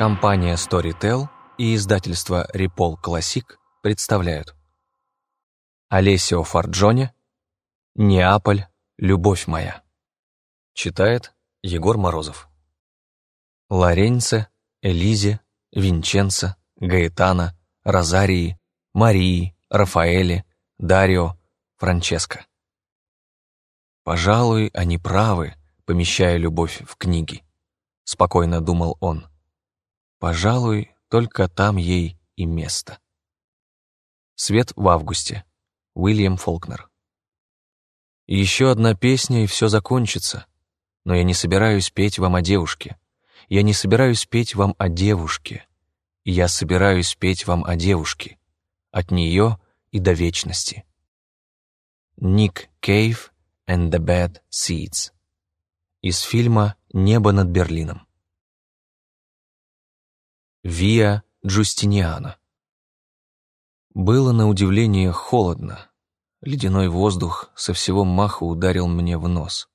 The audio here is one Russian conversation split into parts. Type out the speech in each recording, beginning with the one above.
Компания Storytel и издательство Репол Классик представляют Олесио Фарджоне «Неаполь. Любовь моя» Читает Егор Морозов Лоренце, Элизе, Винченцо, Гаэтана, Розарии, Марии, Рафаэле, Дарио, Франческо. Пожалуй, они правы, помещая любовь в книги, спокойно думал он. Пожалуй, только там ей и место. Свет в августе. Уильям Фолкнер. Еще одна песня, и все закончится. Но я не собираюсь петь вам о девушке. Я не собираюсь петь вам о девушке. Я собираюсь петь вам о девушке. От нее и до вечности. Ник Кейв and the Bad Seeds. Из фильма «Небо над Берлином». Виа Джустиниана. Было на удивление холодно. Ледяной воздух со всего маху ударил мне в нос.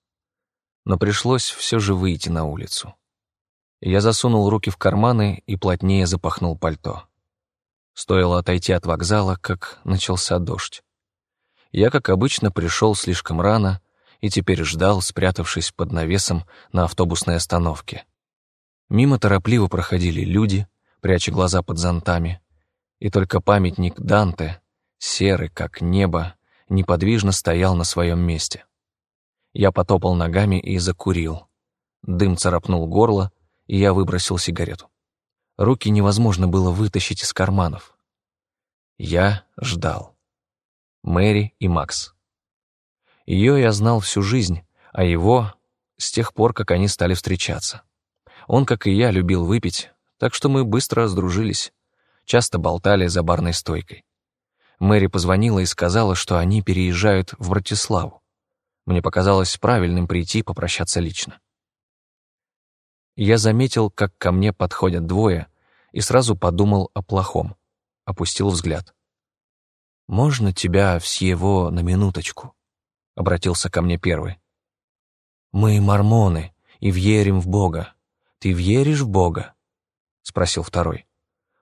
Но пришлось все же выйти на улицу. Я засунул руки в карманы и плотнее запахнул пальто. Стоило отойти от вокзала, как начался дождь. Я, как обычно, пришел слишком рано и теперь ждал, спрятавшись под навесом на автобусной остановке. Мимо торопливо проходили люди, пряча глаза под зонтами, и только памятник Данте, серый, как небо, неподвижно стоял на своем месте. Я потопал ногами и закурил. Дым царапнул горло, и я выбросил сигарету. Руки невозможно было вытащить из карманов. Я ждал. Мэри и Макс. Ее я знал всю жизнь, а его — с тех пор, как они стали встречаться. Он, как и я, любил выпить, так что мы быстро сдружились, часто болтали за барной стойкой. Мэри позвонила и сказала, что они переезжают в Братиславу. Мне показалось правильным прийти попрощаться лично. Я заметил, как ко мне подходят двое, и сразу подумал о плохом. Опустил взгляд. «Можно тебя всего на минуточку?» — обратился ко мне первый. «Мы мормоны и верим в Бога. Ты веришь в Бога?» — спросил второй.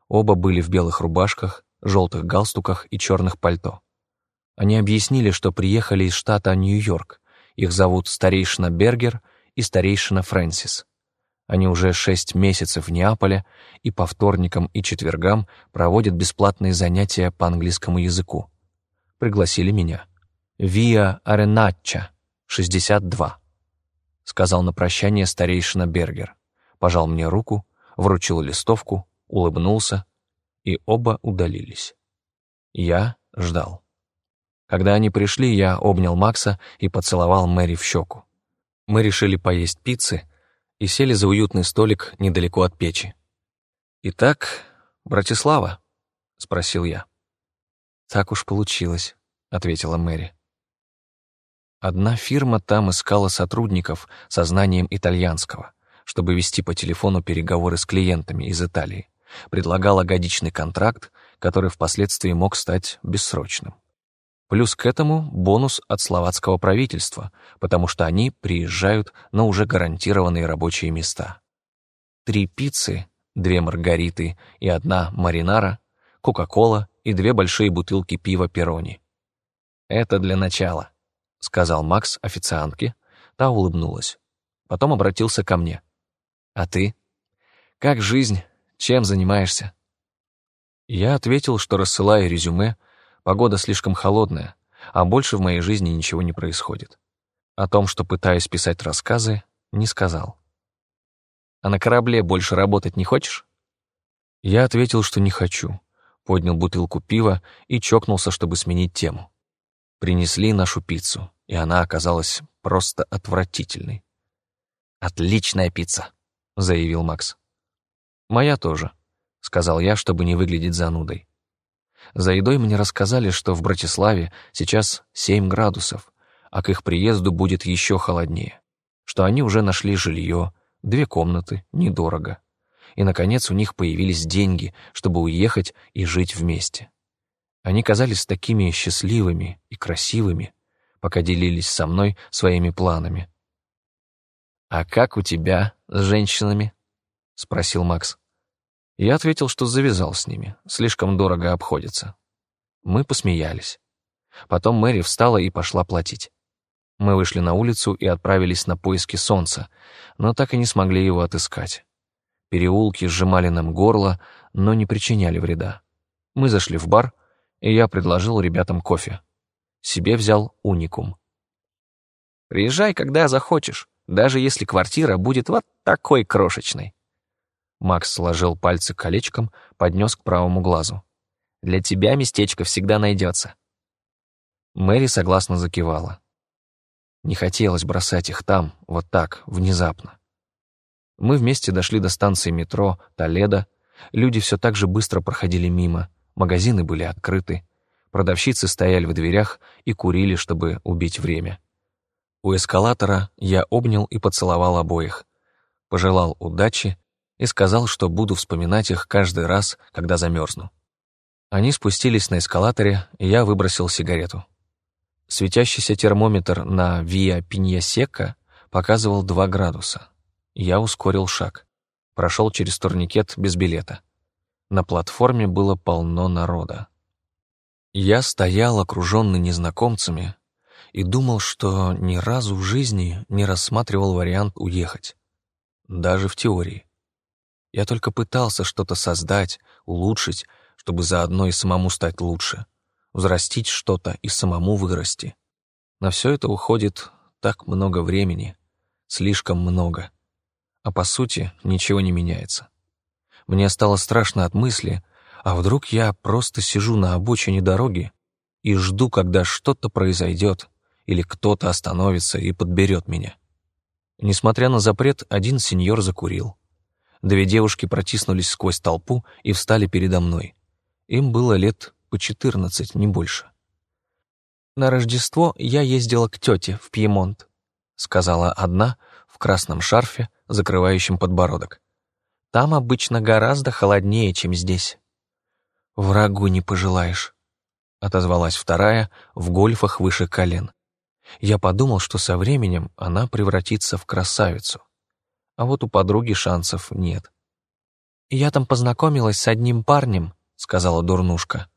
Оба были в белых рубашках, желтых галстуках и черных пальто. Они объяснили, что приехали из штата Нью-Йорк. Их зовут старейшина Бергер и старейшина Фрэнсис. Они уже шесть месяцев в Неаполе и по вторникам и четвергам проводят бесплатные занятия по английскому языку. Пригласили меня. «Виа Ареначча, 62», — сказал на прощание старейшина Бергер. Пожал мне руку вручил листовку, улыбнулся, и оба удалились. Я ждал. Когда они пришли, я обнял Макса и поцеловал Мэри в щеку. Мы решили поесть пиццы и сели за уютный столик недалеко от печи. «Итак, Братислава?» — спросил я. «Так уж получилось», — ответила Мэри. Одна фирма там искала сотрудников со знанием итальянского чтобы вести по телефону переговоры с клиентами из Италии, предлагала годичный контракт, который впоследствии мог стать бессрочным. Плюс к этому бонус от словацкого правительства, потому что они приезжают на уже гарантированные рабочие места. Три пиццы, две маргариты и одна маринара, кока-кола и две большие бутылки пива Перони. «Это для начала», — сказал Макс официантке, та улыбнулась. Потом обратился ко мне. А ты? Как жизнь? Чем занимаешься? Я ответил, что рассылаю резюме, погода слишком холодная, а больше в моей жизни ничего не происходит. О том, что пытаюсь писать рассказы, не сказал. А на корабле больше работать не хочешь? Я ответил, что не хочу, поднял бутылку пива и чокнулся, чтобы сменить тему. Принесли нашу пиццу, и она оказалась просто отвратительной. «Отличная пицца», — заявил Макс. «Моя тоже», — сказал я, чтобы не выглядеть занудой. За едой мне рассказали, что в Братиславе сейчас 7 градусов, а к их приезду будет еще холоднее, что они уже нашли жилье, две комнаты, недорого. И, наконец, у них появились деньги, чтобы уехать и жить вместе. Они казались такими счастливыми и красивыми, пока делились со мной своими планами. «А как у тебя с женщинами?» — спросил Макс. Я ответил, что завязал с ними, слишком дорого обходится. Мы посмеялись. Потом Мэри встала и пошла платить. Мы вышли на улицу и отправились на поиски солнца, но так и не смогли его отыскать. Переулки сжимали нам горло, но не причиняли вреда. Мы зашли в бар, и я предложил ребятам кофе. Себе взял уникум. «Приезжай, когда захочешь, даже если квартира будет вот такой крошечной». Макс сложил пальцы колечком, поднес к правому глазу. «Для тебя местечко всегда найдется». Мэри согласно закивала. Не хотелось бросать их там, вот так, внезапно. Мы вместе дошли до станции метро Толедо. Люди все так же быстро проходили мимо. Магазины были открыты. Продавщицы стояли в дверях и курили, чтобы убить время. У эскалатора я обнял и поцеловал обоих. Пожелал удачи и сказал, что буду вспоминать их каждый раз, когда замерзну. Они спустились на эскалаторе, и я выбросил сигарету. Светящийся термометр на Виа Пиньясека показывал 2 градуса. Я ускорил шаг. Прошел через турникет без билета. На платформе было полно народа. Я стоял, окруженный незнакомцами, и думал, что ни разу в жизни не рассматривал вариант уехать. Даже в теории. Я только пытался что-то создать, улучшить, чтобы заодно и самому стать лучше взрастить что-то и самому вырасти. На все это уходит так много времени, слишком много. А по сути ничего не меняется. Мне стало страшно от мысли, а вдруг я просто сижу на обочине дороги и жду, когда что-то произойдет или кто-то остановится и подберет меня. Несмотря на запрет, один сеньор закурил. Две девушки протиснулись сквозь толпу и встали передо мной. Им было лет по 14, не больше. «На Рождество я ездила к тете в Пьемонт», сказала одна в красном шарфе, закрывающем подбородок. «Там обычно гораздо холоднее, чем здесь». «Врагу не пожелаешь», отозвалась вторая в гольфах выше колен. Я подумал, что со временем она превратится в красавицу. А вот у подруги шансов нет. «Я там познакомилась с одним парнем», — сказала дурнушка.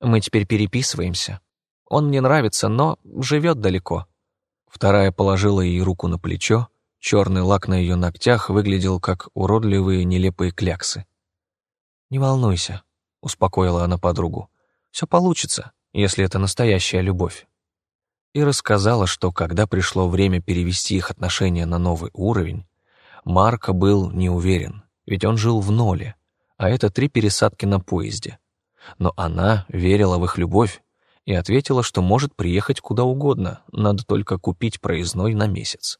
Мы теперь переписываемся. Он мне нравится, но живет далеко». Вторая положила ей руку на плечо, черный лак на ее ногтях выглядел как уродливые нелепые кляксы. «Не волнуйся», — успокоила она подругу. «Все получится, если это настоящая любовь». И рассказала, что когда пришло время перевести их отношения на новый уровень, Марко был не уверен, ведь он жил в ноле, а это три пересадки на поезде но она верила в их любовь и ответила, что может приехать куда угодно, надо только купить проездной на месяц.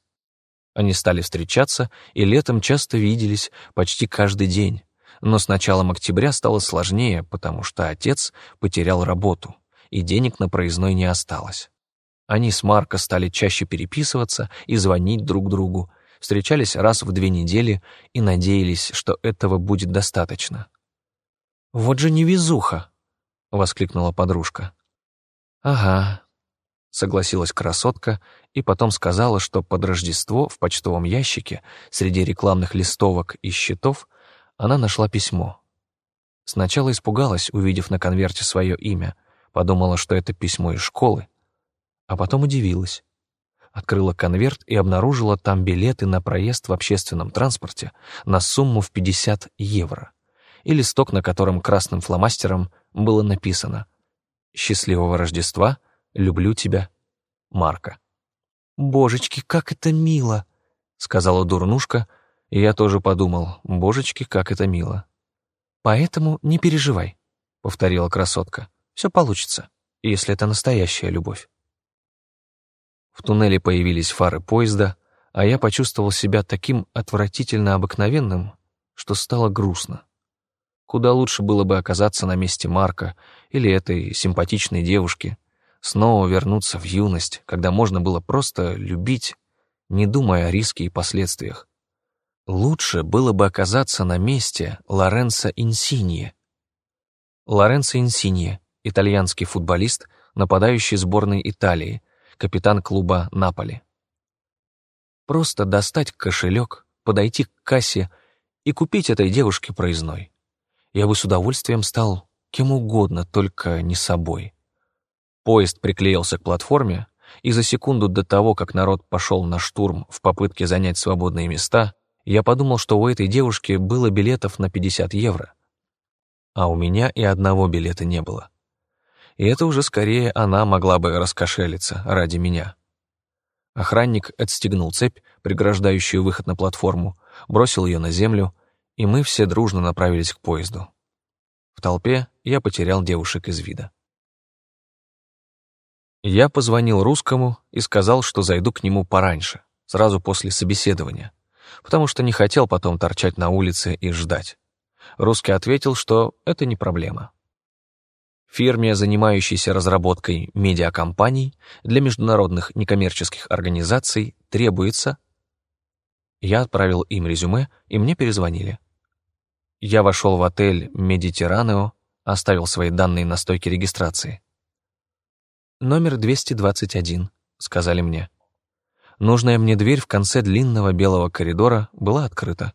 Они стали встречаться и летом часто виделись почти каждый день, но с началом октября стало сложнее, потому что отец потерял работу, и денег на проездной не осталось. Они с Марко стали чаще переписываться и звонить друг другу, встречались раз в две недели и надеялись, что этого будет достаточно. «Вот же невезуха!» — воскликнула подружка. «Ага», — согласилась красотка и потом сказала, что под Рождество в почтовом ящике среди рекламных листовок и счетов она нашла письмо. Сначала испугалась, увидев на конверте свое имя, подумала, что это письмо из школы, а потом удивилась. Открыла конверт и обнаружила там билеты на проезд в общественном транспорте на сумму в 50 евро и листок, на котором красным фломастером было написано «Счастливого Рождества, люблю тебя, Марка». «Божечки, как это мило!» — сказала дурнушка, и я тоже подумал, божечки, как это мило. «Поэтому не переживай», — повторила красотка. «Все получится, если это настоящая любовь». В туннеле появились фары поезда, а я почувствовал себя таким отвратительно обыкновенным, что стало грустно. Куда лучше было бы оказаться на месте Марка или этой симпатичной девушки, снова вернуться в юность, когда можно было просто любить, не думая о риске и последствиях. Лучше было бы оказаться на месте Лоренцо Инсинье. Лоренцо Инсинье, итальянский футболист, нападающий сборной Италии, капитан клуба Наполи. Просто достать кошелек, подойти к кассе и купить этой девушке проездной я бы с удовольствием стал кем угодно, только не собой. Поезд приклеился к платформе, и за секунду до того, как народ пошел на штурм в попытке занять свободные места, я подумал, что у этой девушки было билетов на 50 евро. А у меня и одного билета не было. И это уже скорее она могла бы раскошелиться ради меня. Охранник отстегнул цепь, преграждающую выход на платформу, бросил ее на землю, и мы все дружно направились к поезду. В толпе я потерял девушек из вида. Я позвонил русскому и сказал, что зайду к нему пораньше, сразу после собеседования, потому что не хотел потом торчать на улице и ждать. Русский ответил, что это не проблема. Фирме, занимающейся разработкой медиакомпаний для международных некоммерческих организаций, требуется... Я отправил им резюме, и мне перезвонили. Я вошел в отель «Медитеранео», оставил свои данные на стойке регистрации. «Номер 221», — сказали мне. Нужная мне дверь в конце длинного белого коридора была открыта.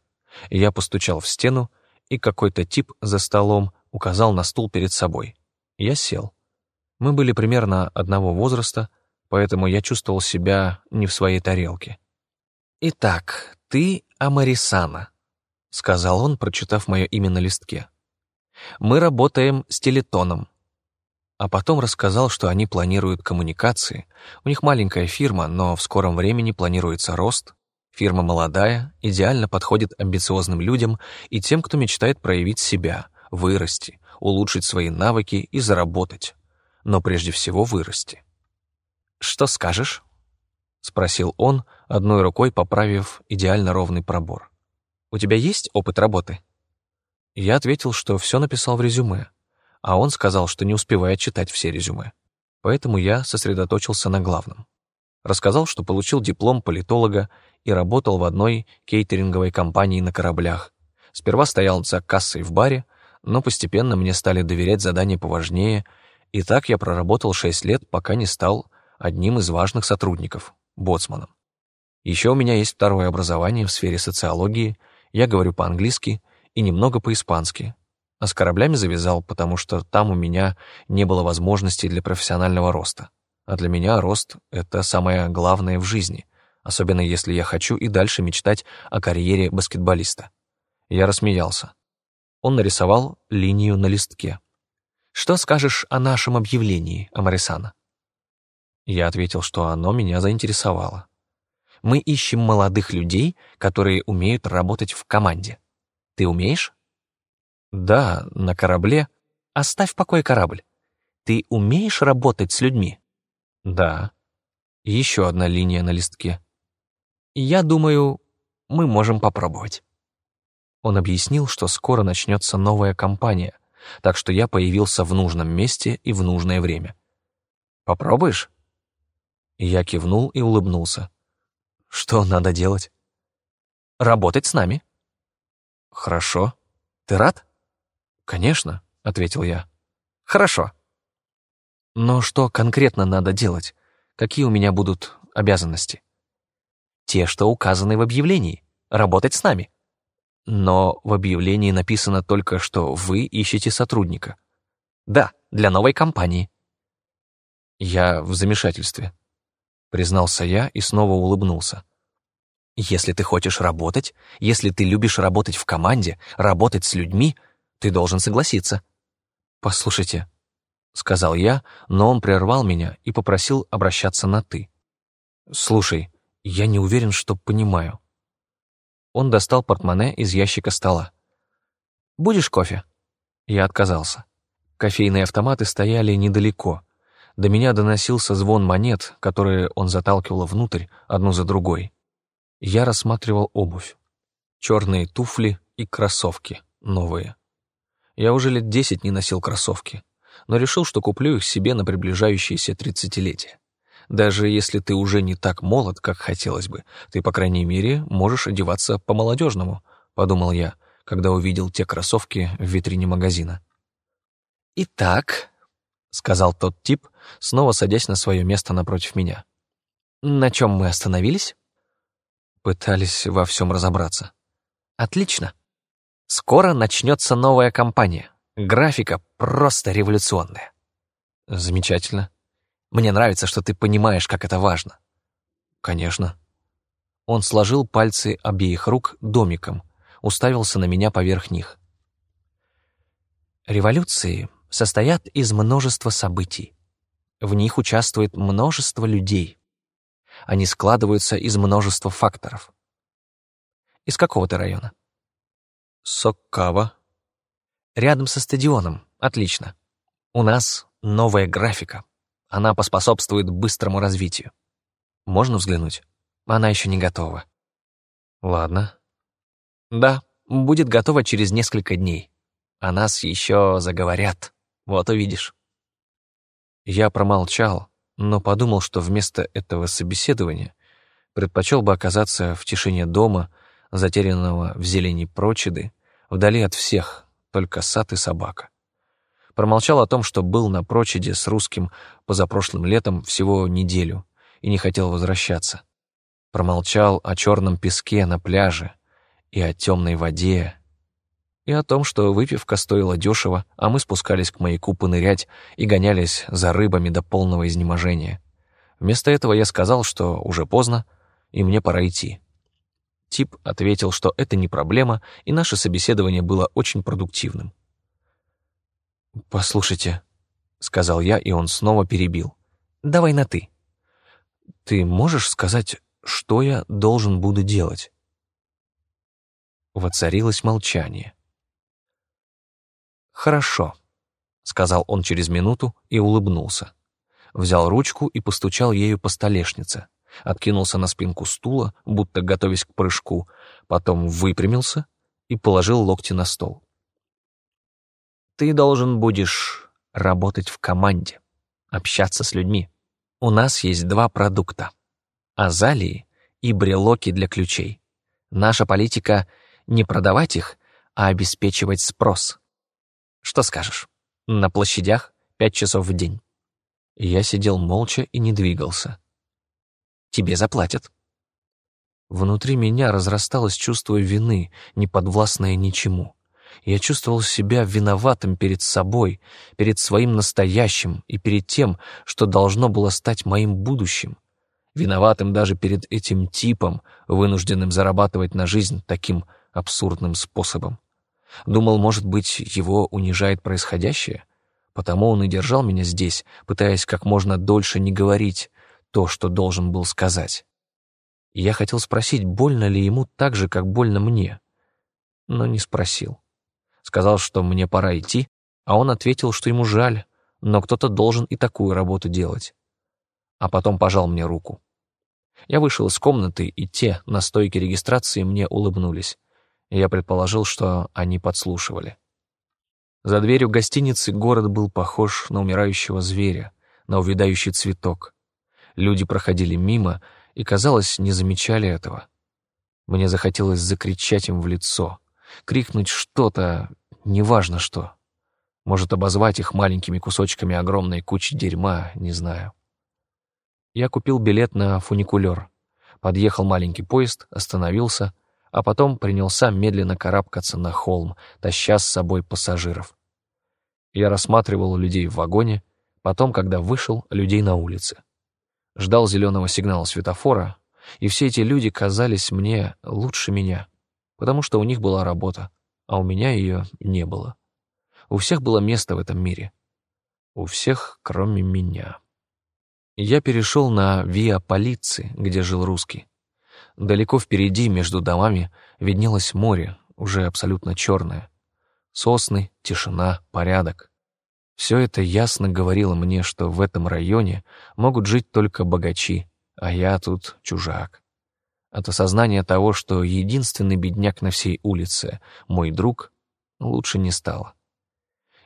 Я постучал в стену, и какой-то тип за столом указал на стул перед собой. Я сел. Мы были примерно одного возраста, поэтому я чувствовал себя не в своей тарелке. «Итак, ты Амарисана», — сказал он, прочитав мое имя на листке. «Мы работаем с Телетоном». А потом рассказал, что они планируют коммуникации. У них маленькая фирма, но в скором времени планируется рост. Фирма молодая, идеально подходит амбициозным людям и тем, кто мечтает проявить себя, вырасти, улучшить свои навыки и заработать. Но прежде всего вырасти. «Что скажешь?» — спросил он, одной рукой поправив идеально ровный пробор. У тебя есть опыт работы?» Я ответил, что все написал в резюме, а он сказал, что не успевает читать все резюме. Поэтому я сосредоточился на главном. Рассказал, что получил диплом политолога и работал в одной кейтеринговой компании на кораблях. Сперва стоял за кассой в баре, но постепенно мне стали доверять задания поважнее, и так я проработал 6 лет, пока не стал одним из важных сотрудников, боцманом. Еще у меня есть второе образование в сфере социологии — я говорю по-английски и немного по-испански. А с кораблями завязал, потому что там у меня не было возможностей для профессионального роста. А для меня рост — это самое главное в жизни, особенно если я хочу и дальше мечтать о карьере баскетболиста. Я рассмеялся. Он нарисовал линию на листке. «Что скажешь о нашем объявлении, Амарисана?» Я ответил, что оно меня заинтересовало. Мы ищем молодых людей, которые умеют работать в команде. Ты умеешь? Да, на корабле. Оставь в покое корабль. Ты умеешь работать с людьми? Да. Еще одна линия на листке. Я думаю, мы можем попробовать. Он объяснил, что скоро начнется новая кампания, так что я появился в нужном месте и в нужное время. Попробуешь? Я кивнул и улыбнулся. Что надо делать? Работать с нами. Хорошо. Ты рад? Конечно, ответил я. Хорошо. Но что конкретно надо делать? Какие у меня будут обязанности? Те, что указаны в объявлении. Работать с нами. Но в объявлении написано только, что вы ищете сотрудника. Да, для новой компании. Я в замешательстве признался я и снова улыбнулся. Если ты хочешь работать, если ты любишь работать в команде, работать с людьми, ты должен согласиться. Послушайте, сказал я, но он прервал меня и попросил обращаться на ты. Слушай, я не уверен, что понимаю. Он достал портмоне из ящика стола. «Будешь кофе?» Я отказался. Кофейные автоматы стояли недалеко, до меня доносился звон монет, которые он заталкивал внутрь, одну за другой. Я рассматривал обувь. Черные туфли и кроссовки, новые. Я уже лет десять не носил кроссовки, но решил, что куплю их себе на приближающееся тридцатилетие. Даже если ты уже не так молод, как хотелось бы, ты, по крайней мере, можешь одеваться по-молодежному, подумал я, когда увидел те кроссовки в витрине магазина. «Итак», — сказал тот тип, снова садясь на свое место напротив меня. «На чем мы остановились?» Пытались во всем разобраться. «Отлично. Скоро начнется новая кампания. Графика просто революционная. Замечательно. Мне нравится, что ты понимаешь, как это важно. Конечно. Он сложил пальцы обеих рук домиком, уставился на меня поверх них. Революции состоят из множества событий. В них участвует множество людей. Они складываются из множества факторов. Из какого ты района? Соккава. Рядом со стадионом. Отлично. У нас новая графика. Она поспособствует быстрому развитию. Можно взглянуть? Она еще не готова. Ладно. Да, будет готова через несколько дней. О нас еще заговорят. Вот увидишь. Я промолчал, но подумал, что вместо этого собеседования предпочел бы оказаться в тишине дома, затерянного в зелени прочеды, вдали от всех, только сад и собака. Промолчал о том, что был на прочеде с русским позапрошлым летом всего неделю и не хотел возвращаться. Промолчал о черном песке на пляже и о темной воде, и о том, что выпивка стоила дешево, а мы спускались к маяку понырять и гонялись за рыбами до полного изнеможения. Вместо этого я сказал, что уже поздно, и мне пора идти. Тип ответил, что это не проблема, и наше собеседование было очень продуктивным. «Послушайте», — сказал я, и он снова перебил. «Давай на «ты». «Ты можешь сказать, что я должен буду делать?» Воцарилось молчание. «Хорошо», — сказал он через минуту и улыбнулся. Взял ручку и постучал ею по столешнице, откинулся на спинку стула, будто готовясь к прыжку, потом выпрямился и положил локти на стол. Ты должен будешь работать в команде, общаться с людьми. У нас есть два продукта — азалии и брелоки для ключей. Наша политика — не продавать их, а обеспечивать спрос. Что скажешь? На площадях пять часов в день. Я сидел молча и не двигался. Тебе заплатят. Внутри меня разрасталось чувство вины, неподвластное ничему. Я чувствовал себя виноватым перед собой, перед своим настоящим и перед тем, что должно было стать моим будущим. Виноватым даже перед этим типом, вынужденным зарабатывать на жизнь таким абсурдным способом. Думал, может быть, его унижает происходящее? Потому он и держал меня здесь, пытаясь как можно дольше не говорить то, что должен был сказать. я хотел спросить, больно ли ему так же, как больно мне, но не спросил сказал, что мне пора идти, а он ответил, что ему жаль, но кто-то должен и такую работу делать. А потом пожал мне руку. Я вышел из комнаты, и те на стойке регистрации мне улыбнулись. Я предположил, что они подслушивали. За дверью гостиницы город был похож на умирающего зверя, на увядающий цветок. Люди проходили мимо и, казалось, не замечали этого. Мне захотелось закричать им в лицо крикнуть что-то, неважно что. Может, обозвать их маленькими кусочками огромной кучи дерьма, не знаю. Я купил билет на фуникулер. Подъехал маленький поезд, остановился, а потом принялся медленно карабкаться на холм, таща с собой пассажиров. Я рассматривал людей в вагоне, потом, когда вышел, людей на улице. Ждал зеленого сигнала светофора, и все эти люди казались мне лучше меня потому что у них была работа, а у меня ее не было. У всех было место в этом мире. У всех, кроме меня. Я перешел на Виа Полиции, где жил русский. Далеко впереди, между домами, виднелось море, уже абсолютно черное. Сосны, тишина, порядок. Все это ясно говорило мне, что в этом районе могут жить только богачи, а я тут чужак. От осознания того, что единственный бедняк на всей улице, мой друг, лучше не стало.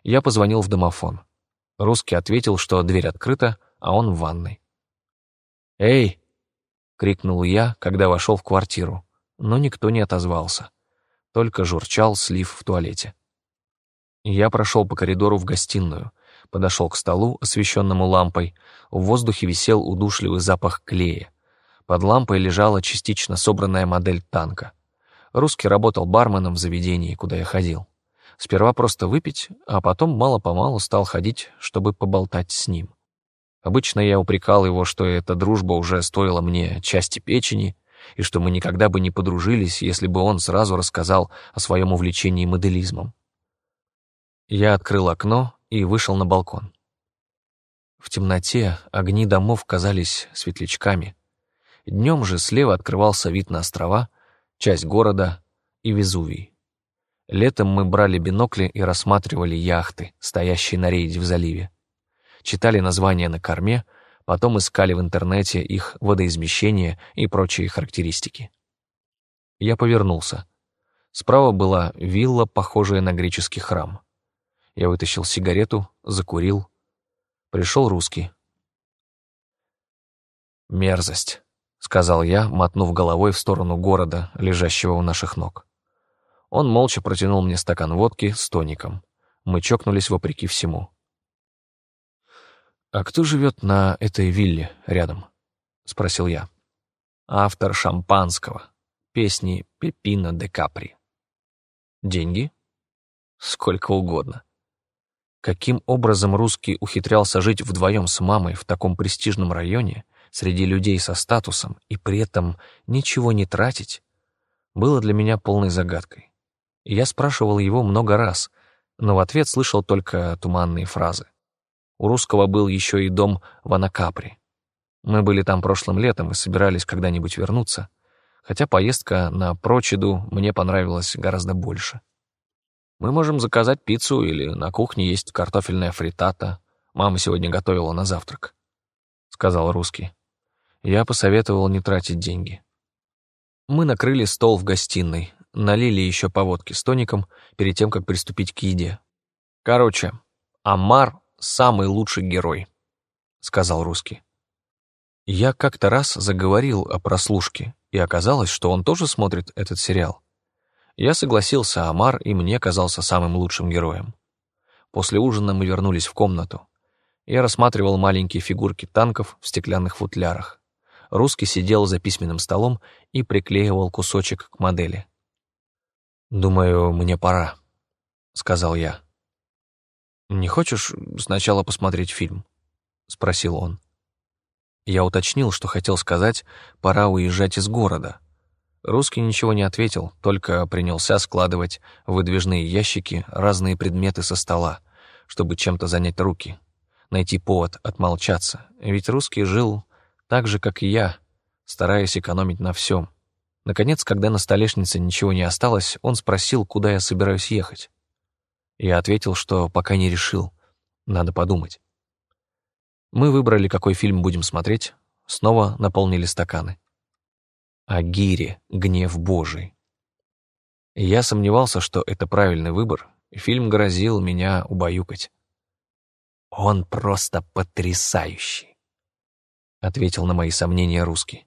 Я позвонил в домофон. Русский ответил, что дверь открыта, а он в ванной. «Эй!» — крикнул я, когда вошел в квартиру, но никто не отозвался. Только журчал слив в туалете. Я прошел по коридору в гостиную, подошел к столу, освещенному лампой. В воздухе висел удушливый запах клея. Под лампой лежала частично собранная модель танка. Русский работал барменом в заведении, куда я ходил. Сперва просто выпить, а потом мало-помалу стал ходить, чтобы поболтать с ним. Обычно я упрекал его, что эта дружба уже стоила мне части печени, и что мы никогда бы не подружились, если бы он сразу рассказал о своем увлечении моделизмом. Я открыл окно и вышел на балкон. В темноте огни домов казались светлячками. Днем же слева открывался вид на острова, часть города и Везувий. Летом мы брали бинокли и рассматривали яхты, стоящие на рейде в заливе. Читали названия на корме, потом искали в интернете их водоизмещение и прочие характеристики. Я повернулся. Справа была вилла, похожая на греческий храм. Я вытащил сигарету, закурил. Пришел русский. «Мерзость», — сказал я, мотнув головой в сторону города, лежащего у наших ног. Он молча протянул мне стакан водки с тоником. Мы чокнулись вопреки всему. «А кто живет на этой вилле рядом?» — спросил я. «Автор шампанского, песни Пепино де Капри». «Деньги?» «Сколько угодно». Каким образом русский ухитрялся жить вдвоем с мамой в таком престижном районе, среди людей со статусом, и при этом ничего не тратить, было для меня полной загадкой. Я спрашивал его много раз, но в ответ слышал только туманные фразы. У русского был еще и дом в Анакапри. Мы были там прошлым летом и собирались когда-нибудь вернуться, хотя поездка на Прочеду мне понравилась гораздо больше. Мы можем заказать пиццу или на кухне есть картофельная фритата. Мама сегодня готовила на завтрак», — сказал русский. Я посоветовал не тратить деньги. Мы накрыли стол в гостиной, налили еще по водке с тоником перед тем, как приступить к еде. «Короче, Амар — самый лучший герой», — сказал русский. Я как-то раз заговорил о прослушке, и оказалось, что он тоже смотрит этот сериал. Я согласился, Амар и мне казался самым лучшим героем. После ужина мы вернулись в комнату. Я рассматривал маленькие фигурки танков в стеклянных футлярах. Русский сидел за письменным столом и приклеивал кусочек к модели. «Думаю, мне пора», — сказал я. «Не хочешь сначала посмотреть фильм?» — спросил он. Я уточнил, что хотел сказать «пора уезжать из города», Русский ничего не ответил, только принялся складывать в выдвижные ящики разные предметы со стола, чтобы чем-то занять руки, найти повод отмолчаться, ведь русский жил так же, как и я, стараясь экономить на всем. Наконец, когда на столешнице ничего не осталось, он спросил, куда я собираюсь ехать. Я ответил, что пока не решил, надо подумать. Мы выбрали, какой фильм будем смотреть, снова наполнили стаканы о гире «Гнев Божий». Я сомневался, что это правильный выбор, фильм грозил меня убаюкать. «Он просто потрясающий», — ответил на мои сомнения русский.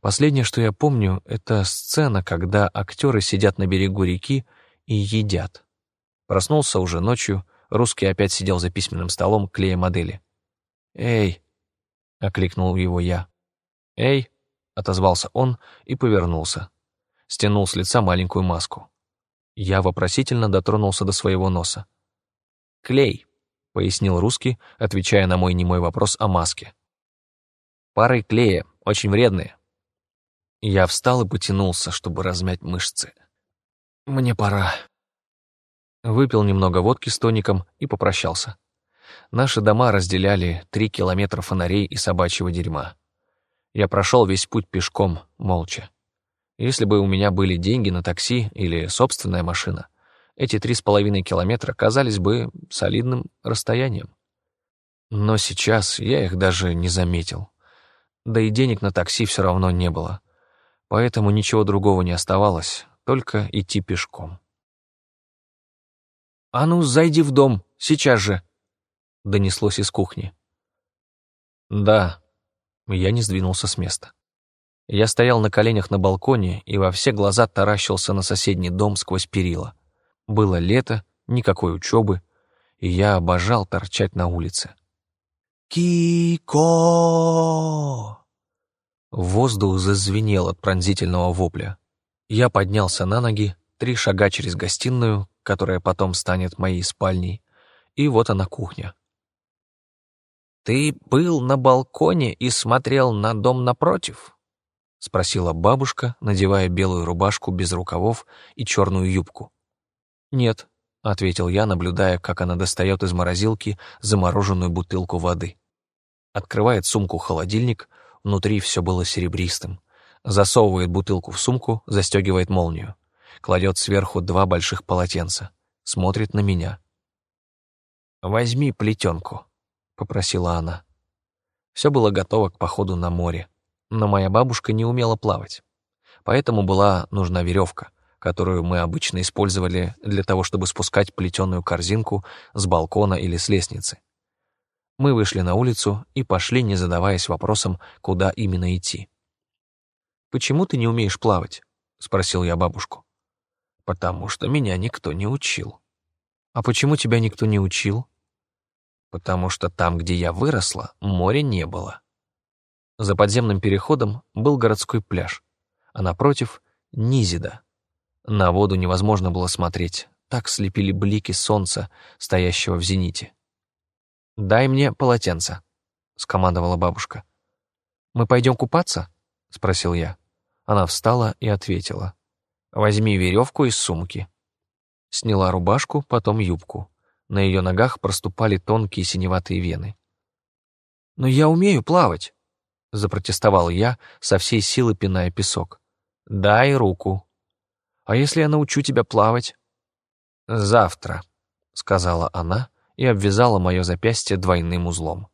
Последнее, что я помню, это сцена, когда актеры сидят на берегу реки и едят. Проснулся уже ночью, русский опять сидел за письменным столом, клея модели. «Эй!» — окликнул его я. «Эй!» отозвался он и повернулся. Стянул с лица маленькую маску. Я вопросительно дотронулся до своего носа. «Клей», — пояснил русский, отвечая на мой немой вопрос о маске. «Пары клея, очень вредные». Я встал и потянулся, чтобы размять мышцы. «Мне пора». Выпил немного водки с тоником и попрощался. Наши дома разделяли три километра фонарей и собачьего дерьма. Я прошел весь путь пешком, молча. Если бы у меня были деньги на такси или собственная машина, эти три с половиной километра казались бы солидным расстоянием. Но сейчас я их даже не заметил. Да и денег на такси все равно не было. Поэтому ничего другого не оставалось, только идти пешком. «А ну, зайди в дом, сейчас же!» — донеслось из кухни. «Да», я не сдвинулся с места. Я стоял на коленях на балконе и во все глаза таращился на соседний дом сквозь перила. Было лето, никакой учебы, и я обожал торчать на улице. «Кико!» Воздух зазвенел от пронзительного вопля. Я поднялся на ноги, три шага через гостиную, которая потом станет моей спальней, и вот она кухня. «Ты был на балконе и смотрел на дом напротив?» — спросила бабушка, надевая белую рубашку без рукавов и черную юбку. «Нет», — ответил я, наблюдая, как она достает из морозилки замороженную бутылку воды. Открывает сумку-холодильник, внутри все было серебристым. Засовывает бутылку в сумку, застегивает молнию. Кладет сверху два больших полотенца. Смотрит на меня. «Возьми плетенку», — попросила она. Все было готово к походу на море, но моя бабушка не умела плавать. Поэтому была нужна веревка, которую мы обычно использовали для того, чтобы спускать плетеную корзинку с балкона или с лестницы. Мы вышли на улицу и пошли, не задаваясь вопросом, куда именно идти. «Почему ты не умеешь плавать?» — спросил я бабушку. «Потому что меня никто не учил». «А почему тебя никто не учил?» «Потому что там, где я выросла, моря не было». За подземным переходом был городской пляж, а напротив — Низида. На воду невозможно было смотреть, так слепили блики солнца, стоящего в зените. «Дай мне полотенце», — скомандовала бабушка. «Мы пойдем купаться?» — спросил я. Она встала и ответила. «Возьми веревку из сумки». Сняла рубашку, потом юбку. На ее ногах проступали тонкие синеватые вены. «Но я умею плавать», — запротестовал я, со всей силы пиная песок. «Дай руку». «А если я научу тебя плавать?» «Завтра», — сказала она, и обвязала мое запястье двойным узлом.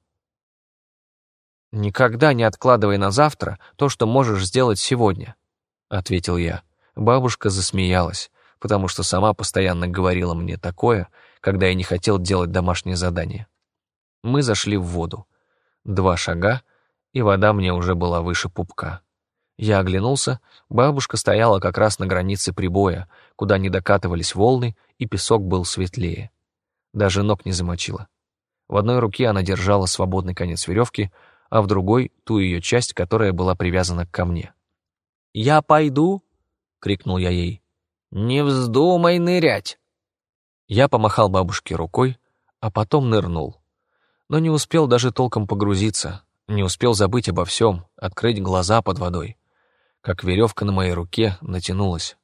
«Никогда не откладывай на завтра то, что можешь сделать сегодня», — ответил я. Бабушка засмеялась, потому что сама постоянно говорила мне такое, когда я не хотел делать домашнее задание. Мы зашли в воду. Два шага, и вода мне уже была выше пупка. Я оглянулся, бабушка стояла как раз на границе прибоя, куда не докатывались волны, и песок был светлее даже ног не замочила. В одной руке она держала свободный конец веревки, а в другой — ту ее часть, которая была привязана ко мне. «Я пойду!» — крикнул я ей. «Не вздумай нырять!» Я помахал бабушке рукой, а потом нырнул. Но не успел даже толком погрузиться, не успел забыть обо всем, открыть глаза под водой, как веревка на моей руке натянулась.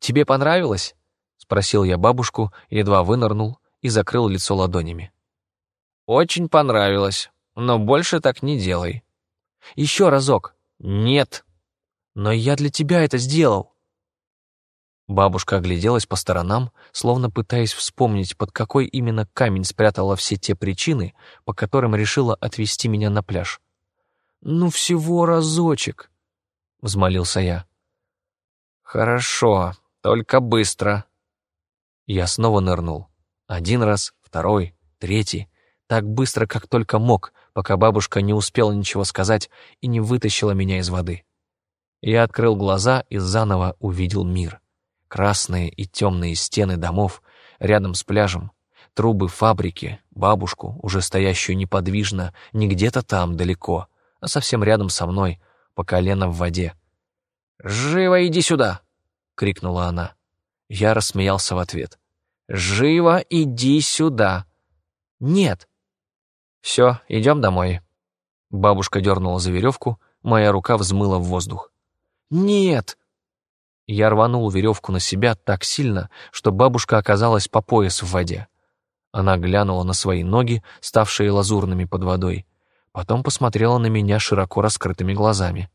«Тебе понравилось?» — спросил я бабушку, едва вынырнул и закрыл лицо ладонями. «Очень понравилось, но больше так не делай». «Еще разок». «Нет». «Но я для тебя это сделал». Бабушка огляделась по сторонам, словно пытаясь вспомнить, под какой именно камень спрятала все те причины, по которым решила отвезти меня на пляж. «Ну всего разочек», — взмолился я. «Хорошо, только быстро», я снова нырнул. Один раз, второй, третий. Так быстро, как только мог, пока бабушка не успела ничего сказать и не вытащила меня из воды. Я открыл глаза и заново увидел мир. Красные и темные стены домов рядом с пляжем, трубы фабрики, бабушку, уже стоящую неподвижно не где-то там далеко, а совсем рядом со мной, по колено в воде. «Живо иди сюда!» — крикнула она. Я рассмеялся в ответ. «Живо иди сюда!» «Нет!» «Все, идем домой». Бабушка дернула за веревку, моя рука взмыла в воздух. «Нет!» Я рванул веревку на себя так сильно, что бабушка оказалась по пояс в воде. Она глянула на свои ноги, ставшие лазурными под водой, потом посмотрела на меня широко раскрытыми глазами.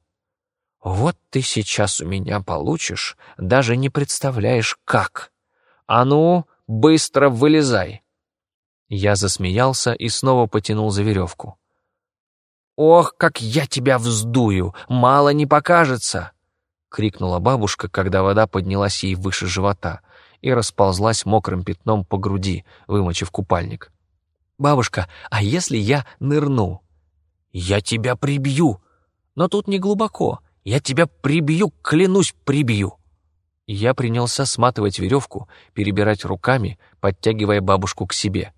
«Вот ты сейчас у меня получишь, даже не представляешь, как. А ну, быстро вылезай!» Я засмеялся и снова потянул за веревку. «Ох, как я тебя вздую! Мало не покажется!» — крикнула бабушка, когда вода поднялась ей выше живота и расползлась мокрым пятном по груди, вымочив купальник. «Бабушка, а если я нырну?» «Я тебя прибью!» «Но тут не глубоко. Я тебя прибью, клянусь, прибью!» Я принялся сматывать веревку, перебирать руками, подтягивая бабушку к себе.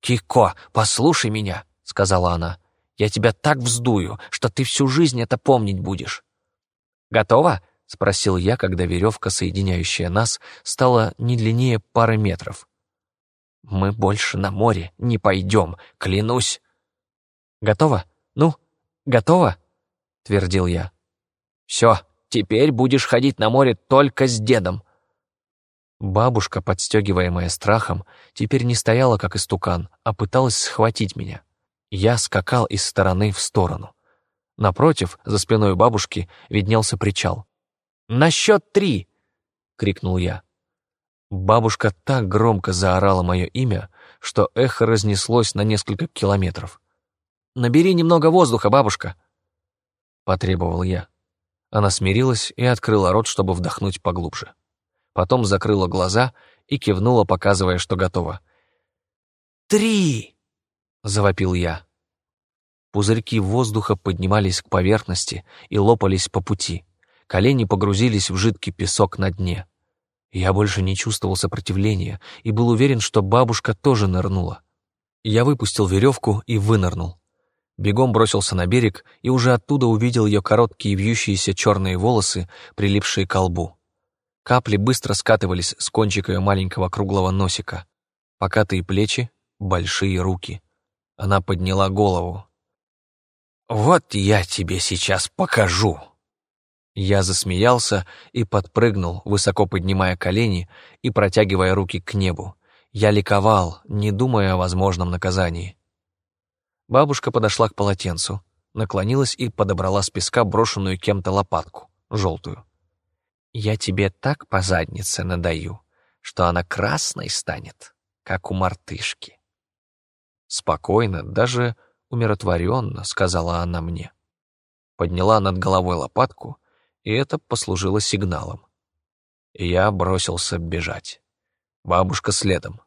«Кико, послушай меня!» — сказала она. «Я тебя так вздую, что ты всю жизнь это помнить будешь». «Готова?» — спросил я, когда веревка, соединяющая нас, стала не длиннее пары метров. «Мы больше на море не пойдем, клянусь!» «Готово? Ну, готово?» — твердил я. «Все, теперь будешь ходить на море только с дедом». Бабушка, подстегиваемая страхом, теперь не стояла как истукан, а пыталась схватить меня. Я скакал из стороны в сторону. Напротив, за спиной бабушки, виднелся причал. «На счет три!» — крикнул я. Бабушка так громко заорала мое имя, что эхо разнеслось на несколько километров. «Набери немного воздуха, бабушка!» — потребовал я. Она смирилась и открыла рот, чтобы вдохнуть поглубже. Потом закрыла глаза и кивнула, показывая, что готова. «Три!» — завопил я. Пузырьки воздуха поднимались к поверхности и лопались по пути. Колени погрузились в жидкий песок на дне. Я больше не чувствовал сопротивления и был уверен, что бабушка тоже нырнула. Я выпустил веревку и вынырнул. Бегом бросился на берег и уже оттуда увидел ее короткие вьющиеся черные волосы, прилипшие к лбу. Капли быстро скатывались с кончика ее маленького круглого носика. Покатые плечи, большие руки. Она подняла голову. «Вот я тебе сейчас покажу!» Я засмеялся и подпрыгнул, высоко поднимая колени и протягивая руки к небу. Я ликовал, не думая о возможном наказании. Бабушка подошла к полотенцу, наклонилась и подобрала с песка брошенную кем-то лопатку, желтую. «Я тебе так по заднице надаю, что она красной станет, как у мартышки». Спокойно, даже умиротворенно, сказала она мне. Подняла над головой лопатку — и это послужило сигналом. я бросился бежать. Бабушка следом.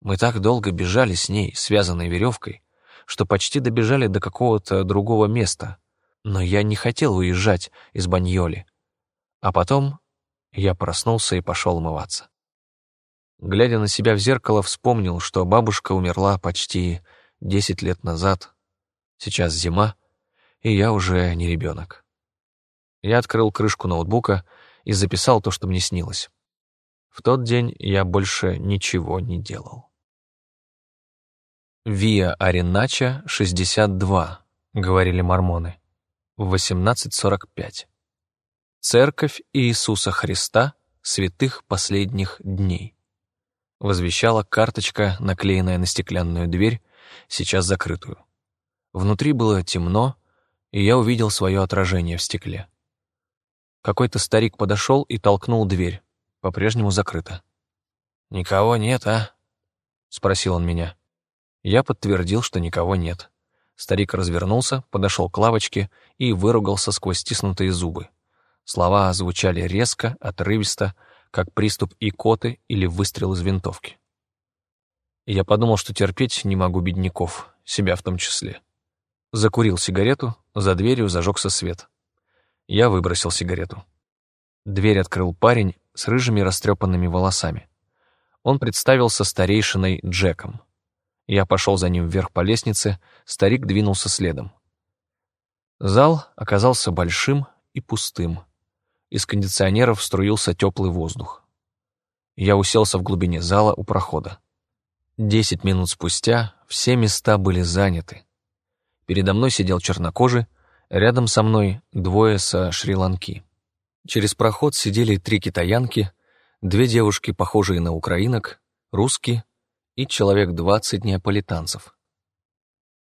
Мы так долго бежали с ней, связанной веревкой, что почти добежали до какого-то другого места, но я не хотел уезжать из Баньоли. А потом я проснулся и пошел умываться. Глядя на себя в зеркало, вспомнил, что бабушка умерла почти десять лет назад. Сейчас зима, и я уже не ребенок. Я открыл крышку ноутбука и записал то, что мне снилось. В тот день я больше ничего не делал. «Виа Аринача, 62», — говорили мормоны, в 18.45. «Церковь Иисуса Христа, святых последних дней», — возвещала карточка, наклеенная на стеклянную дверь, сейчас закрытую. Внутри было темно, и я увидел свое отражение в стекле. Какой-то старик подошел и толкнул дверь. По-прежнему закрыто. «Никого нет, а?» — спросил он меня. Я подтвердил, что никого нет. Старик развернулся, подошел к лавочке и выругался сквозь стиснутые зубы. Слова звучали резко, отрывисто, как приступ икоты или выстрел из винтовки. Я подумал, что терпеть не могу бедняков, себя в том числе. Закурил сигарету, за дверью зажегся свет. Я выбросил сигарету. Дверь открыл парень с рыжими растрепанными волосами. Он представился старейшиной Джеком. Я пошел за ним вверх по лестнице, старик двинулся следом. Зал оказался большим и пустым. Из кондиционеров струился теплый воздух. Я уселся в глубине зала у прохода. Десять минут спустя все места были заняты. Передо мной сидел чернокожий, Рядом со мной двое со Шри-Ланки. Через проход сидели три китаянки, две девушки, похожие на украинок, русские и человек двадцать неаполитанцев.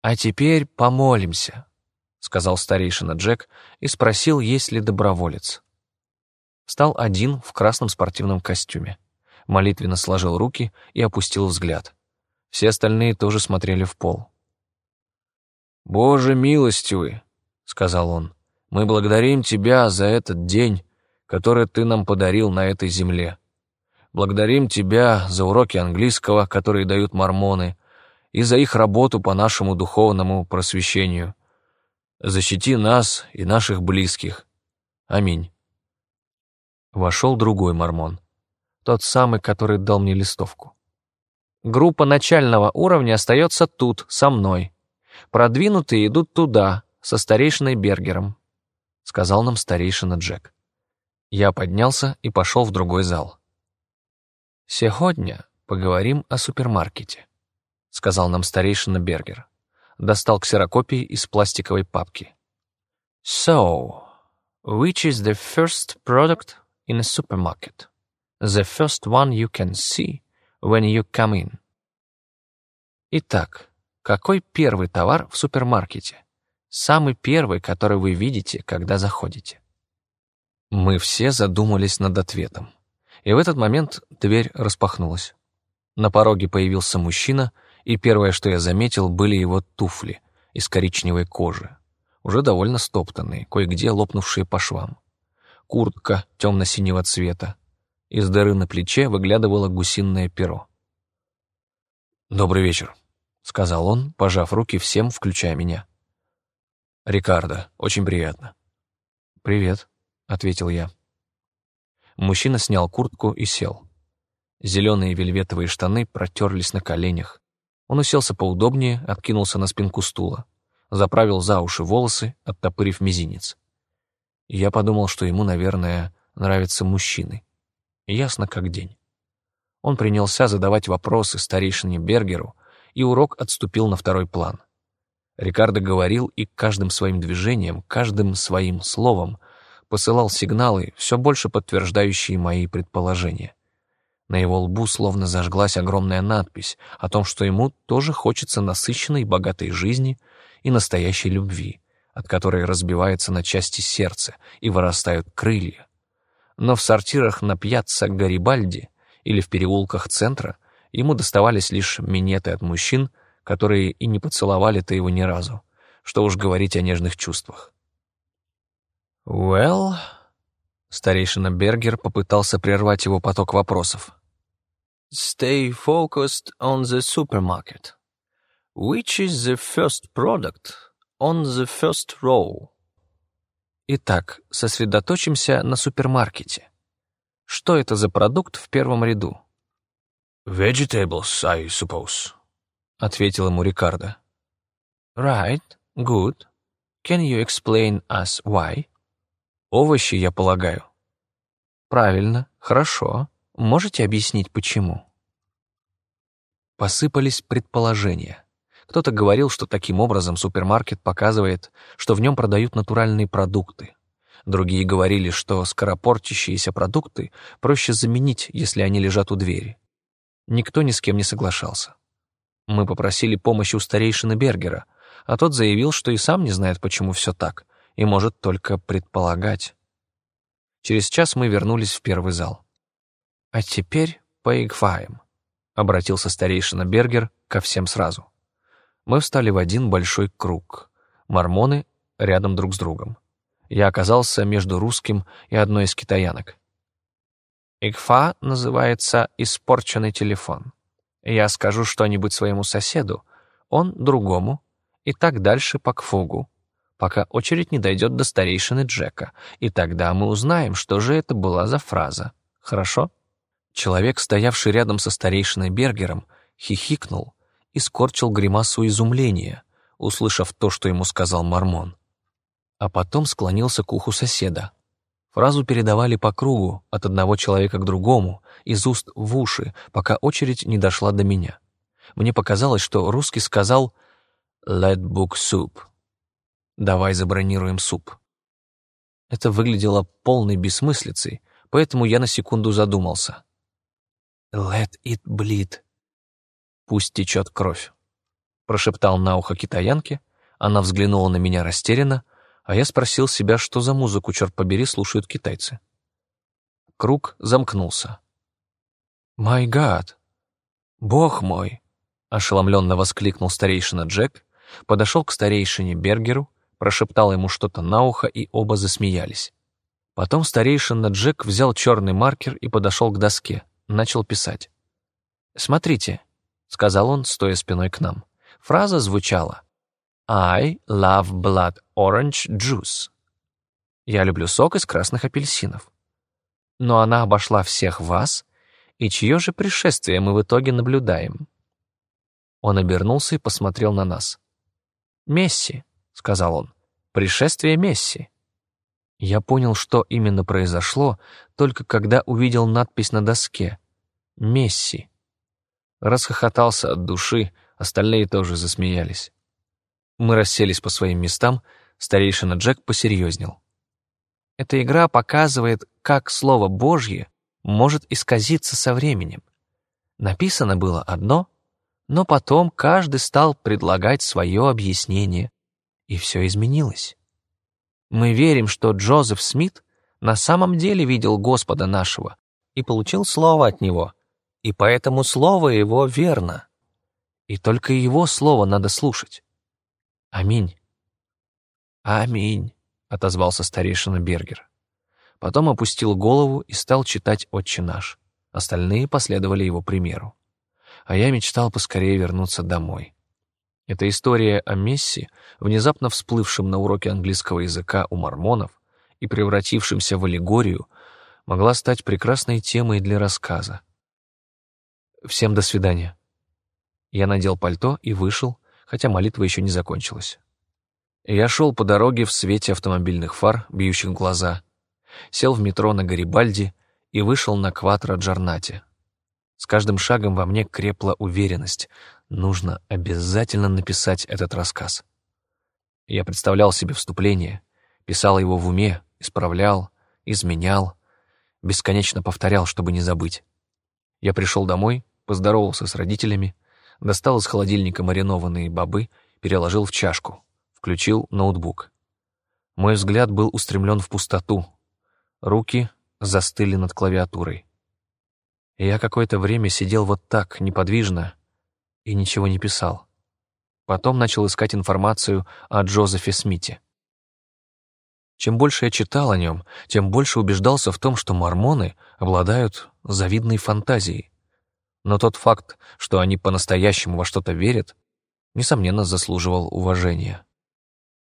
«А теперь помолимся», — сказал старейшина Джек и спросил, есть ли доброволец. Стал один в красном спортивном костюме. Молитвенно сложил руки и опустил взгляд. Все остальные тоже смотрели в пол. «Боже милостивый!» — сказал он, — «мы благодарим Тебя за этот день, который Ты нам подарил на этой земле. Благодарим Тебя за уроки английского, которые дают мормоны, и за их работу по нашему духовному просвещению. Защити нас и наших близких. Аминь». Вошел другой мормон, тот самый, который дал мне листовку. «Группа начального уровня остается тут, со мной. Продвинутые идут туда, со старейшиной Бергером», — сказал нам старейшина Джек. Я поднялся и пошел в другой зал. «Сегодня поговорим о супермаркете», — сказал нам старейшина Бергер. Достал ксерокопии из пластиковой папки. «So, which is the first product in a supermarket? The first one you can see when you come in». Итак, какой первый товар в супермаркете? Самый первый, который вы видите, когда заходите. Мы все задумались над ответом. И в этот момент дверь распахнулась. На пороге появился мужчина, и первое, что я заметил, были его туфли из коричневой кожи, уже довольно стоптанные, кое-где лопнувшие по швам. Куртка темно-синего цвета. Из дыры на плече выглядывало гусиное перо. «Добрый вечер», — сказал он, пожав руки всем, включая меня. «Рикардо, очень приятно». «Привет», — ответил я. Мужчина снял куртку и сел. Зеленые вельветовые штаны протерлись на коленях. Он уселся поудобнее, откинулся на спинку стула, заправил за уши волосы, оттопырив мизинец. Я подумал, что ему, наверное, нравятся мужчины. Ясно как день. Он принялся задавать вопросы старейшине Бергеру, и урок отступил на второй план. Рикардо говорил и каждым своим движением, каждым своим словом посылал сигналы, все больше подтверждающие мои предположения. На его лбу словно зажглась огромная надпись о том, что ему тоже хочется насыщенной богатой жизни и настоящей любви, от которой разбивается на части сердце и вырастают крылья. Но в сортирах на пьяцца Гарибальди или в переулках центра ему доставались лишь минеты от мужчин, которые и не поцеловали-то его ни разу, что уж говорить о нежных чувствах. «Well...» Старейшина Бергер попытался прервать его поток вопросов. «Stay focused on the supermarket. Which is the first product on the first row?» Итак, сосредоточимся на супермаркете. Что это за продукт в первом ряду? «Vegetables, I suppose», — ответил ему Рикардо. «Right, good. Can you explain us why?» Овощи, я полагаю. Правильно, хорошо. Можете объяснить, почему? Посыпались предположения. Кто-то говорил, что таким образом супермаркет показывает, что в нем продают натуральные продукты. Другие говорили, что скоропортящиеся продукты проще заменить, если они лежат у двери. Никто ни с кем не соглашался. Мы попросили помощи у старейшины Бергера, а тот заявил, что и сам не знает, почему все так, и может только предполагать. Через час мы вернулись в первый зал. «А теперь поигфаем», — обратился старейшина Бергер ко всем сразу. Мы встали в один большой круг. Мормоны рядом друг с другом. Я оказался между русским и одной из китаянок. Игфа называется «испорченный телефон». Я скажу что-нибудь своему соседу, он другому, и так дальше по кфугу пока очередь не дойдет до старейшины Джека, и тогда мы узнаем, что же это была за фраза. Хорошо? Человек, стоявший рядом со старейшиной Бергером, хихикнул и скорчил гримасу изумления, услышав то, что ему сказал Мормон. А потом склонился к уху соседа. Фразу передавали по кругу, от одного человека к другому, из уст в уши, пока очередь не дошла до меня. Мне показалось, что русский сказал «Let book soup», Давай забронируем суп. Это выглядело полной бессмыслицей, поэтому я на секунду задумался. Let it bleed. Пусть течет кровь. Прошептал на ухо китаянке, она взглянула на меня растерянно, а я спросил себя, что за музыку, черт побери, слушают китайцы. Круг замкнулся. «Май гад! Бог мой!» — ошеломленно воскликнул старейшина Джек, подошел к старейшине Бергеру прошептал ему что-то на ухо, и оба засмеялись. Потом старейшина Джек взял черный маркер и подошел к доске, начал писать. «Смотрите», — сказал он, стоя спиной к нам. Фраза звучала «I love blood orange juice». «Я люблю сок из красных апельсинов». Но она обошла всех вас, и чье же пришествие мы в итоге наблюдаем? Он обернулся и посмотрел на нас. «Месси», — сказал он, — «пришествие Месси». Я понял, что именно произошло, только когда увидел надпись на доске «Месси». Расхохотался от души, остальные тоже засмеялись. Мы расселись по своим местам, старейшина Джек посерьезнел. Эта игра показывает, как Слово Божье может исказиться со временем. Написано было одно, но потом каждый стал предлагать свое объяснение, и все изменилось. Мы верим, что Джозеф Смит на самом деле видел Господа нашего и получил слово от Него, и поэтому слово Его верно. И только Его слово надо слушать. Аминь. Аминь, отозвался старейшина Бергер. Потом опустил голову и стал читать «Отче наш». Остальные последовали его примеру. А я мечтал поскорее вернуться домой. Эта история о Месси, внезапно всплывшем на уроке английского языка у мормонов и превратившемся в аллегорию, могла стать прекрасной темой для рассказа. Всем до свидания. Я надел пальто и вышел, хотя молитва еще не закончилась. Я шел по дороге в свете автомобильных фар, бьющих глаза, сел в метро на Гарибальди и вышел на Кватро Джарнати. С каждым шагом во мне крепла уверенность. Нужно обязательно написать этот рассказ. Я представлял себе вступление, писал его в уме, исправлял, изменял, бесконечно повторял, чтобы не забыть. Я пришел домой, поздоровался с родителями, достал из холодильника маринованные бобы, переложил в чашку, включил ноутбук. Мой взгляд был устремлен в пустоту. Руки застыли над клавиатурой. Я какое-то время сидел вот так, неподвижно, и ничего не писал. Потом начал искать информацию о Джозефе Смите. Чем больше я читал о нем, тем больше убеждался в том, что мормоны обладают завидной фантазией. Но тот факт, что они по-настоящему во что-то верят, несомненно, заслуживал уважения.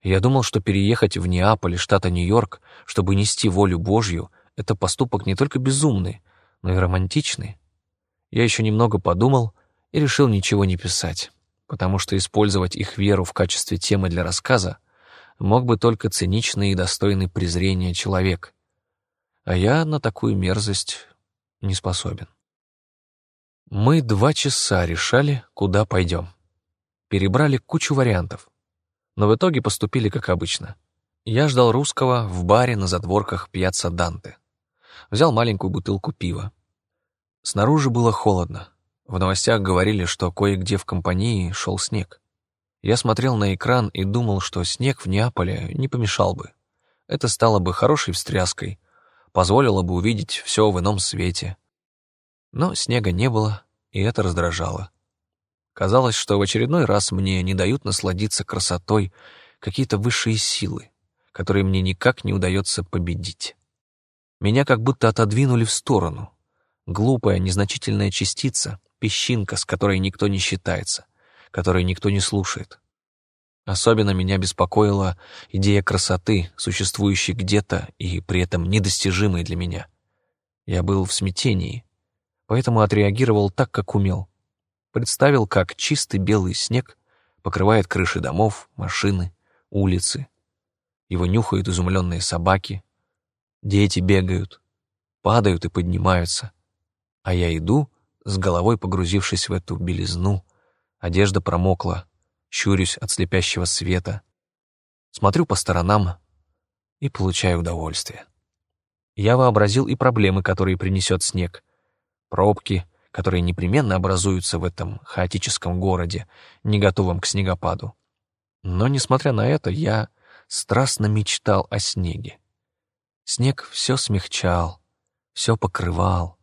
Я думал, что переехать в Неаполь, штата Нью-Йорк, чтобы нести волю Божью, это поступок не только безумный, но и романтичный. Я еще немного подумал и решил ничего не писать, потому что использовать их веру в качестве темы для рассказа мог бы только циничный и достойный презрения человек. А я на такую мерзость не способен. Мы два часа решали, куда пойдем. Перебрали кучу вариантов, но в итоге поступили как обычно. Я ждал русского в баре на задворках Пьяцца Данте взял маленькую бутылку пива. Снаружи было холодно. В новостях говорили, что кое-где в компании шел снег. Я смотрел на экран и думал, что снег в Неаполе не помешал бы. Это стало бы хорошей встряской, позволило бы увидеть все в ином свете. Но снега не было, и это раздражало. Казалось, что в очередной раз мне не дают насладиться красотой какие-то высшие силы, которые мне никак не удается победить. Меня как будто отодвинули в сторону. Глупая, незначительная частица, песчинка, с которой никто не считается, которой никто не слушает. Особенно меня беспокоила идея красоты, существующей где-то и при этом недостижимой для меня. Я был в смятении, поэтому отреагировал так, как умел. Представил, как чистый белый снег покрывает крыши домов, машины, улицы. Его нюхают изумленные собаки, Дети бегают, падают и поднимаются. А я иду, с головой погрузившись в эту белизну. Одежда промокла, щурюсь от слепящего света. Смотрю по сторонам и получаю удовольствие. Я вообразил и проблемы, которые принесет снег. Пробки, которые непременно образуются в этом хаотическом городе, не готовом к снегопаду. Но, несмотря на это, я страстно мечтал о снеге. Снег все смягчал, все покрывал.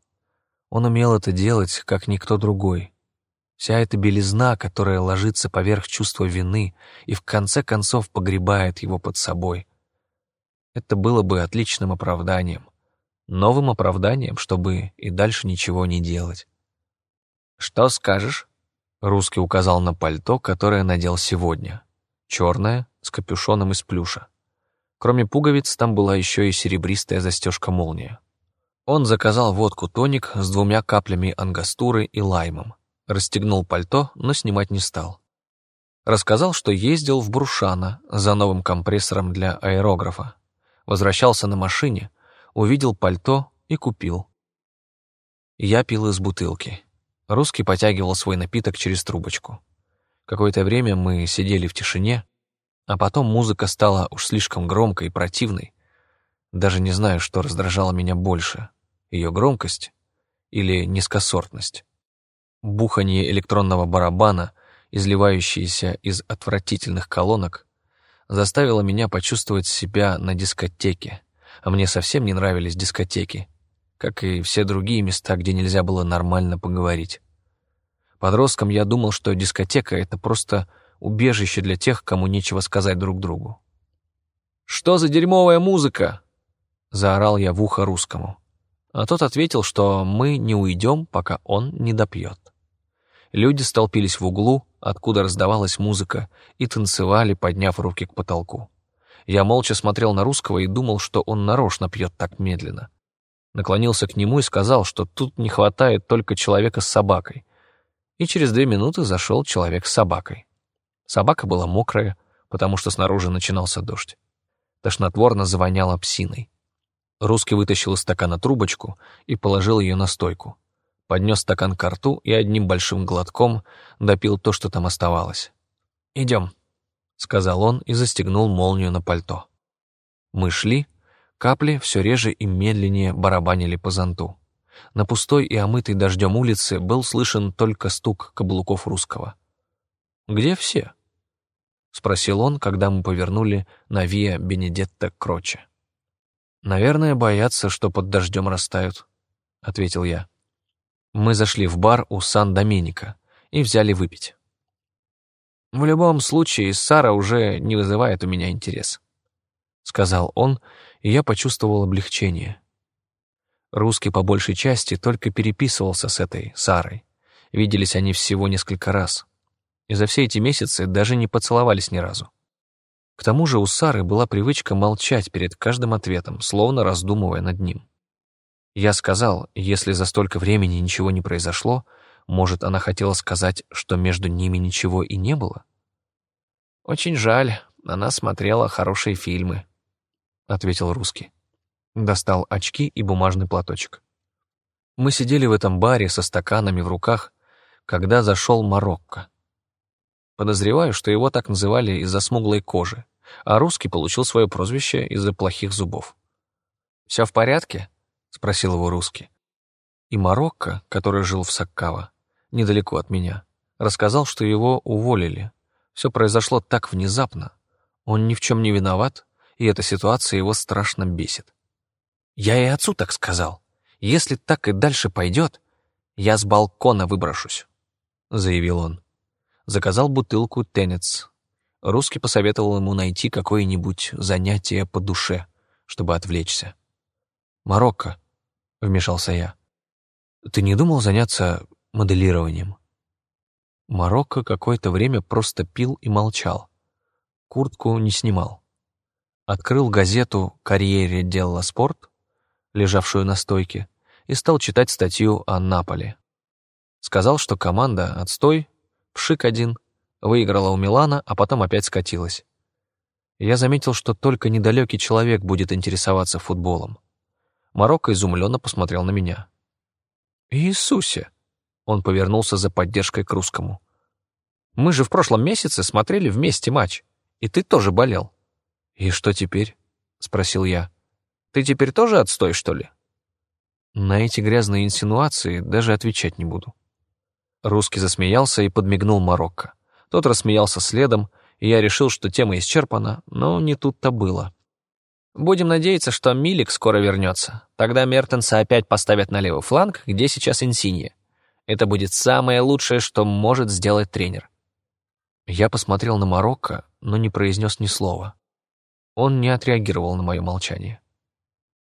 Он умел это делать, как никто другой. Вся эта белизна, которая ложится поверх чувства вины и в конце концов погребает его под собой. Это было бы отличным оправданием. Новым оправданием, чтобы и дальше ничего не делать. «Что скажешь?» Русский указал на пальто, которое надел сегодня. Черное, с капюшоном из плюша. Кроме пуговиц, там была еще и серебристая застежка-молния. Он заказал водку-тоник с двумя каплями ангастуры и лаймом. Расстегнул пальто, но снимать не стал. Рассказал, что ездил в Брушана за новым компрессором для аэрографа. Возвращался на машине, увидел пальто и купил. Я пил из бутылки. Русский потягивал свой напиток через трубочку. Какое-то время мы сидели в тишине, а потом музыка стала уж слишком громкой и противной. Даже не знаю, что раздражало меня больше — ее громкость или низкосортность. Бухание электронного барабана, изливающееся из отвратительных колонок, заставило меня почувствовать себя на дискотеке, а мне совсем не нравились дискотеки, как и все другие места, где нельзя было нормально поговорить. Подростком я думал, что дискотека — это просто убежище для тех, кому нечего сказать друг другу. «Что за дерьмовая музыка?» — заорал я в ухо русскому. А тот ответил, что мы не уйдем, пока он не допьет. Люди столпились в углу, откуда раздавалась музыка, и танцевали, подняв руки к потолку. Я молча смотрел на русского и думал, что он нарочно пьет так медленно. Наклонился к нему и сказал, что тут не хватает только человека с собакой. И через две минуты зашел человек с собакой. Собака была мокрая, потому что снаружи начинался дождь. Тошнотворно завоняло псиной. Русский вытащил из стакана трубочку и положил ее на стойку поднес стакан к рту и одним большим глотком допил то, что там оставалось. «Идем», — сказал он и застегнул молнию на пальто. Мы шли, капли все реже и медленнее барабанили по зонту. На пустой и омытой дождем улице был слышен только стук каблуков русского. «Где все?» — спросил он, когда мы повернули на Виа Бенедетта Кроче. «Наверное, боятся, что под дождем растают», — ответил я. Мы зашли в бар у Сан-Доменика и взяли выпить. «В любом случае, Сара уже не вызывает у меня интерес», — сказал он, и я почувствовал облегчение. Русский по большей части только переписывался с этой Сарой. Виделись они всего несколько раз. И за все эти месяцы даже не поцеловались ни разу. К тому же у Сары была привычка молчать перед каждым ответом, словно раздумывая над ним. Я сказал, если за столько времени ничего не произошло, может, она хотела сказать, что между ними ничего и не было? «Очень жаль, она смотрела хорошие фильмы», — ответил русский. Достал очки и бумажный платочек. Мы сидели в этом баре со стаканами в руках, когда зашел Марокко. Подозреваю, что его так называли из-за смуглой кожи, а русский получил свое прозвище из-за плохих зубов. «Все в порядке?» — спросил его русский. И Марокко, который жил в Саккаво, недалеко от меня, рассказал, что его уволили. Все произошло так внезапно. Он ни в чем не виноват, и эта ситуация его страшно бесит. «Я и отцу так сказал. Если так и дальше пойдет, я с балкона выброшусь», — заявил он. Заказал бутылку «Тенец». Русский посоветовал ему найти какое-нибудь занятие по душе, чтобы отвлечься. «Марокко, вмешался я. «Ты не думал заняться моделированием?» Марокко какое-то время просто пил и молчал. Куртку не снимал. Открыл газету «Карьере делла спорт», лежавшую на стойке, и стал читать статью о Наполе. Сказал, что команда «Отстой», «Пшик один», выиграла у Милана, а потом опять скатилась. Я заметил, что только недалекий человек будет интересоваться футболом. Марокко изумленно посмотрел на меня. «Иисусе!» Он повернулся за поддержкой к русскому. «Мы же в прошлом месяце смотрели вместе матч, и ты тоже болел». «И что теперь?» — спросил я. «Ты теперь тоже отстой, что ли?» На эти грязные инсинуации даже отвечать не буду. Русский засмеялся и подмигнул Марокко. Тот рассмеялся следом, и я решил, что тема исчерпана, но не тут-то было. Будем надеяться, что Милик скоро вернется. Тогда Мертенса опять поставят на левый фланг, где сейчас Инсинье. Это будет самое лучшее, что может сделать тренер. Я посмотрел на Марокко, но не произнес ни слова. Он не отреагировал на мое молчание.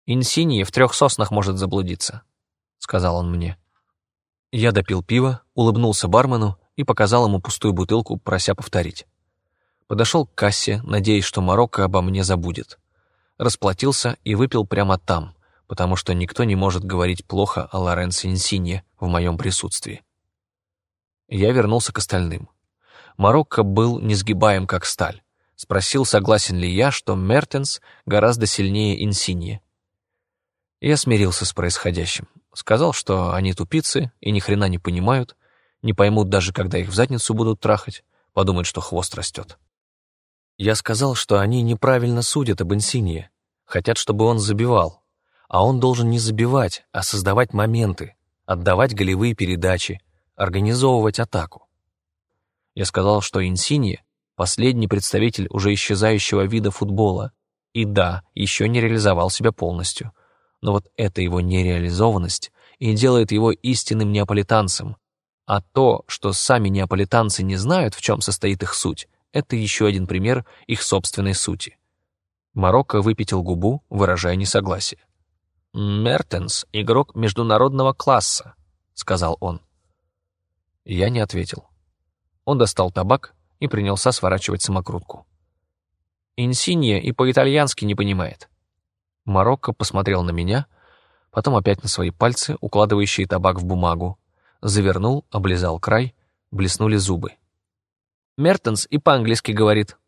«Инсинье в трех соснах может заблудиться», — сказал он мне. Я допил пиво, улыбнулся бармену и показал ему пустую бутылку, прося повторить. Подошел к кассе, надеясь, что Марокко обо мне забудет расплатился и выпил прямо там, потому что никто не может говорить плохо о Лоренцо Инсинье в моем присутствии. Я вернулся к остальным. Марокко был несгибаем, как сталь. Спросил, согласен ли я, что Мертенс гораздо сильнее Инсиньи. Я смирился с происходящим. Сказал, что они тупицы и ни хрена не понимают, не поймут даже, когда их в задницу будут трахать, подумают, что хвост растет. Я сказал, что они неправильно судят об Инсинье, хотят, чтобы он забивал, а он должен не забивать, а создавать моменты, отдавать голевые передачи, организовывать атаку. Я сказал, что Инсинье — последний представитель уже исчезающего вида футбола, и да, еще не реализовал себя полностью. Но вот эта его нереализованность и делает его истинным неаполитанцем, а то, что сами неаполитанцы не знают, в чем состоит их суть, это еще один пример их собственной сути. Марокко выпятил губу, выражая несогласие. «Мертенс — игрок международного класса», — сказал он. Я не ответил. Он достал табак и принялся сворачивать самокрутку. Инсинье и по-итальянски не понимает. Марокко посмотрел на меня, потом опять на свои пальцы, укладывающие табак в бумагу, завернул, облизал край, блеснули зубы. Мертенс и по-английски говорит.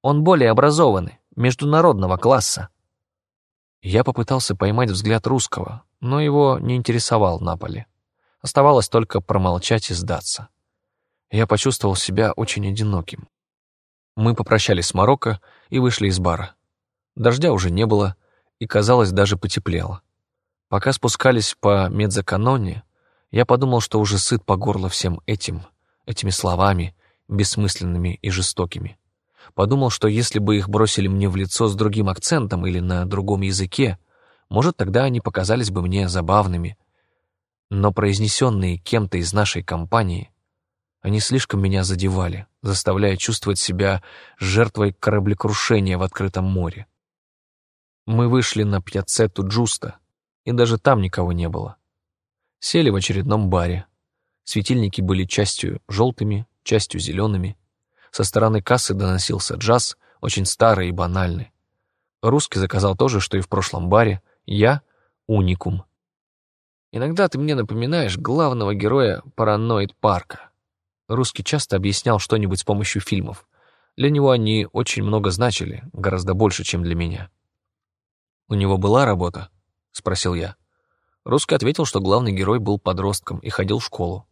Он более образованный, международного класса. Я попытался поймать взгляд русского, но его не интересовал Наполи. Оставалось только промолчать и сдаться. Я почувствовал себя очень одиноким. Мы попрощались с Марокко и вышли из бара. Дождя уже не было, и, казалось, даже потеплело. Пока спускались по медзаканоне, я подумал, что уже сыт по горло всем этим, этими словами, бессмысленными и жестокими. Подумал, что если бы их бросили мне в лицо с другим акцентом или на другом языке, может, тогда они показались бы мне забавными. Но произнесенные кем-то из нашей компании, они слишком меня задевали, заставляя чувствовать себя жертвой кораблекрушения в открытом море. Мы вышли на пьяцетту Джуста, и даже там никого не было. Сели в очередном баре. Светильники были частью желтыми, частью зелеными. Со стороны кассы доносился джаз, очень старый и банальный. Русский заказал то же, что и в прошлом баре. Я — уникум. Иногда ты мне напоминаешь главного героя параноид парка. Русский часто объяснял что-нибудь с помощью фильмов. Для него они очень много значили, гораздо больше, чем для меня. «У него была работа?» — спросил я. Русский ответил, что главный герой был подростком и ходил в школу.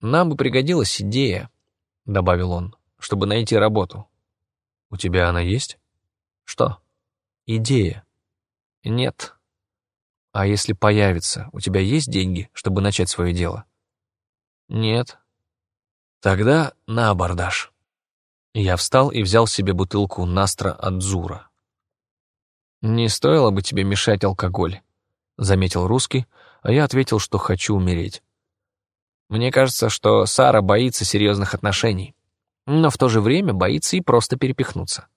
«Нам бы пригодилась идея», — добавил он, — «чтобы найти работу». «У тебя она есть?» «Что?» «Идея». «Нет». «А если появится, у тебя есть деньги, чтобы начать свое дело?» «Нет». «Тогда на абордаж». Я встал и взял себе бутылку Настра от Зура. «Не стоило бы тебе мешать алкоголь», — заметил русский, а я ответил, что хочу умереть. Мне кажется, что Сара боится серьезных отношений, но в то же время боится и просто перепихнуться.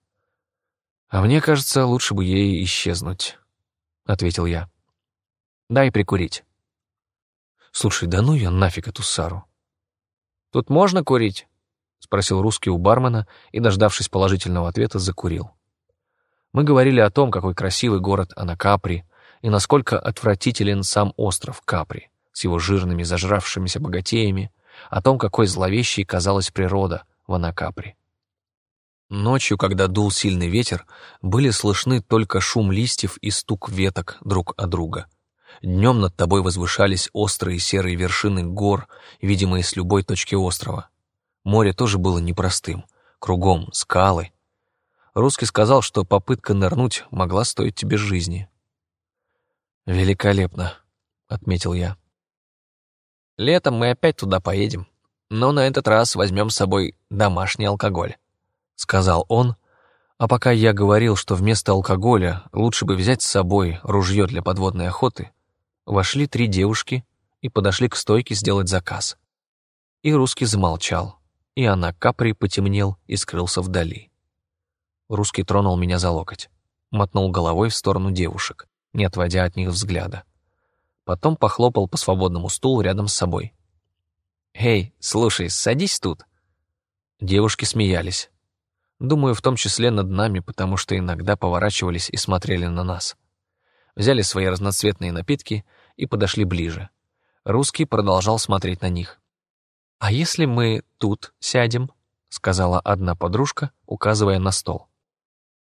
«А мне кажется, лучше бы ей исчезнуть», — ответил я. «Дай прикурить». «Слушай, да ну я нафиг эту Сару». «Тут можно курить?» — спросил русский у бармена и, дождавшись положительного ответа, закурил. Мы говорили о том, какой красивый город Анакапри и насколько отвратителен сам остров Капри с его жирными зажравшимися богатеями, о том, какой зловещей казалась природа в Анакапри. Ночью, когда дул сильный ветер, были слышны только шум листьев и стук веток друг о друга. Днем над тобой возвышались острые серые вершины гор, видимые с любой точки острова. Море тоже было непростым. Кругом скалы. Русский сказал, что попытка нырнуть могла стоить тебе жизни. «Великолепно», — отметил я. Летом мы опять туда поедем, но на этот раз возьмем с собой домашний алкоголь», — сказал он, а пока я говорил, что вместо алкоголя лучше бы взять с собой ружье для подводной охоты, вошли три девушки и подошли к стойке сделать заказ. И русский замолчал, и она капри потемнел и скрылся вдали. Русский тронул меня за локоть, мотнул головой в сторону девушек, не отводя от них взгляда. Потом похлопал по свободному стулу рядом с собой. «Эй, слушай, садись тут». Девушки смеялись. Думаю, в том числе над нами, потому что иногда поворачивались и смотрели на нас. Взяли свои разноцветные напитки и подошли ближе. Русский продолжал смотреть на них. «А если мы тут сядем?» —— сказала одна подружка, указывая на стол.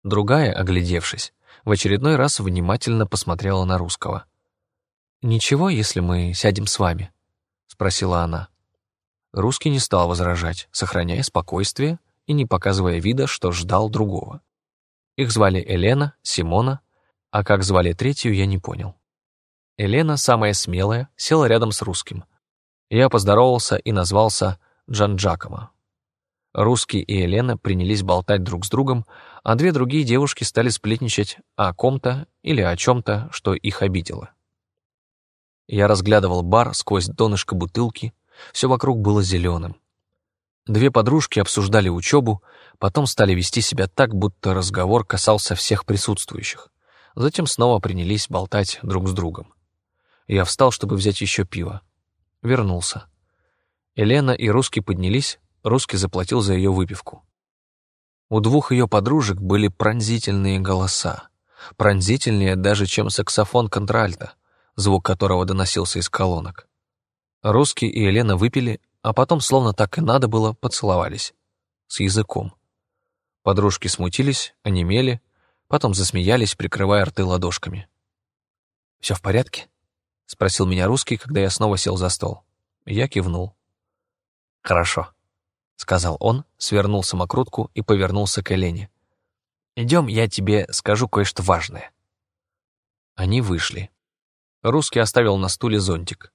Другая, оглядевшись, в очередной раз внимательно посмотрела на русского. «Ничего, если мы сядем с вами?» — спросила она. Русский не стал возражать, сохраняя спокойствие и не показывая вида, что ждал другого. Их звали Елена, Симона, а как звали третью, я не понял. Елена, самая смелая, села рядом с русским. Я поздоровался и назвался Джан Джакомо. Русский и Елена принялись болтать друг с другом, а две другие девушки стали сплетничать о ком-то или о чем-то, что их обидело. Я разглядывал бар сквозь донышко бутылки, все вокруг было зеленым. Две подружки обсуждали учебу, потом стали вести себя так, будто разговор касался всех присутствующих. Затем снова принялись болтать друг с другом. Я встал, чтобы взять еще пиво. Вернулся. Елена и Русский поднялись, Русский заплатил за ее выпивку. У двух ее подружек были пронзительные голоса. Пронзительнее даже, чем саксофон контральта, звук которого доносился из колонок. Русский и Елена выпили, а потом, словно так и надо было, поцеловались. С языком. Подружки смутились, онемели, потом засмеялись, прикрывая рты ладошками. «Все в порядке?» — спросил меня русский, когда я снова сел за стол. Я кивнул. «Хорошо», — сказал он, свернул самокрутку и повернулся к Элене. «Идем, я тебе скажу кое-что важное». Они вышли. Русский оставил на стуле зонтик.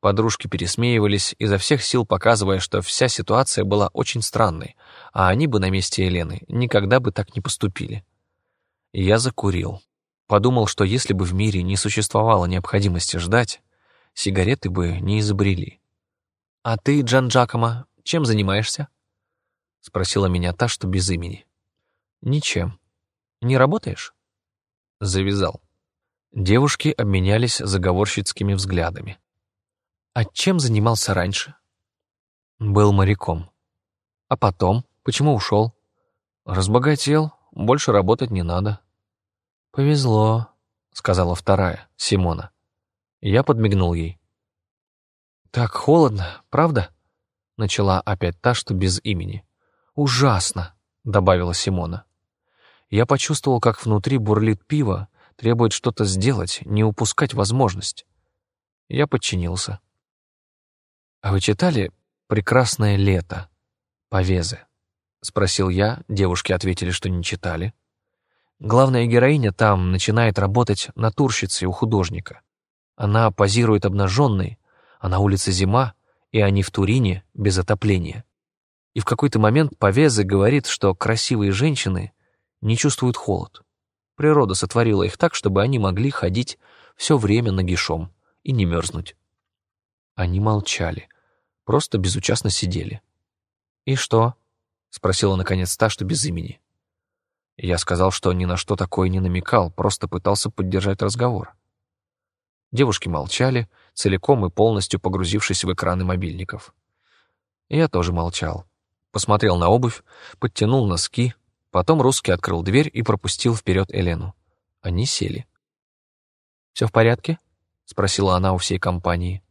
Подружки пересмеивались, изо всех сил показывая, что вся ситуация была очень странной, а они бы на месте Елены никогда бы так не поступили. Я закурил. Подумал, что если бы в мире не существовало необходимости ждать, сигареты бы не изобрели. «А ты, Джан Джакомо, чем занимаешься?» — спросила меня та, что без имени. «Ничем. Не работаешь?» Завязал. Девушки обменялись заговорщицкими взглядами. «А чем занимался раньше?» «Был моряком. А потом? Почему ушел?» «Разбогател, больше работать не надо». «Повезло», — сказала вторая, Симона. Я подмигнул ей. «Так холодно, правда?» Начала опять та, что без имени. «Ужасно!» — добавила Симона. Я почувствовал, как внутри бурлит пиво, требует что-то сделать, не упускать возможность. Я подчинился. «А вы читали «Прекрасное лето» Повезе?» — спросил я, девушки ответили, что не читали. Главная героиня там начинает работать натурщицей у художника. Она позирует обнаженной, а на улице зима, и они в Турине без отопления. И в какой-то момент Повезе говорит, что красивые женщины не чувствуют холод. Природа сотворила их так, чтобы они могли ходить все время нагишом и не мерзнуть. Они молчали, просто безучастно сидели. «И что?» — спросила наконец та, что без имени. Я сказал, что ни на что такое не намекал, просто пытался поддержать разговор. Девушки молчали, целиком и полностью погрузившись в экраны мобильников. Я тоже молчал. Посмотрел на обувь, подтянул носки, потом русский открыл дверь и пропустил вперед Елену. Они сели. «Все в порядке?» — спросила она у всей компании.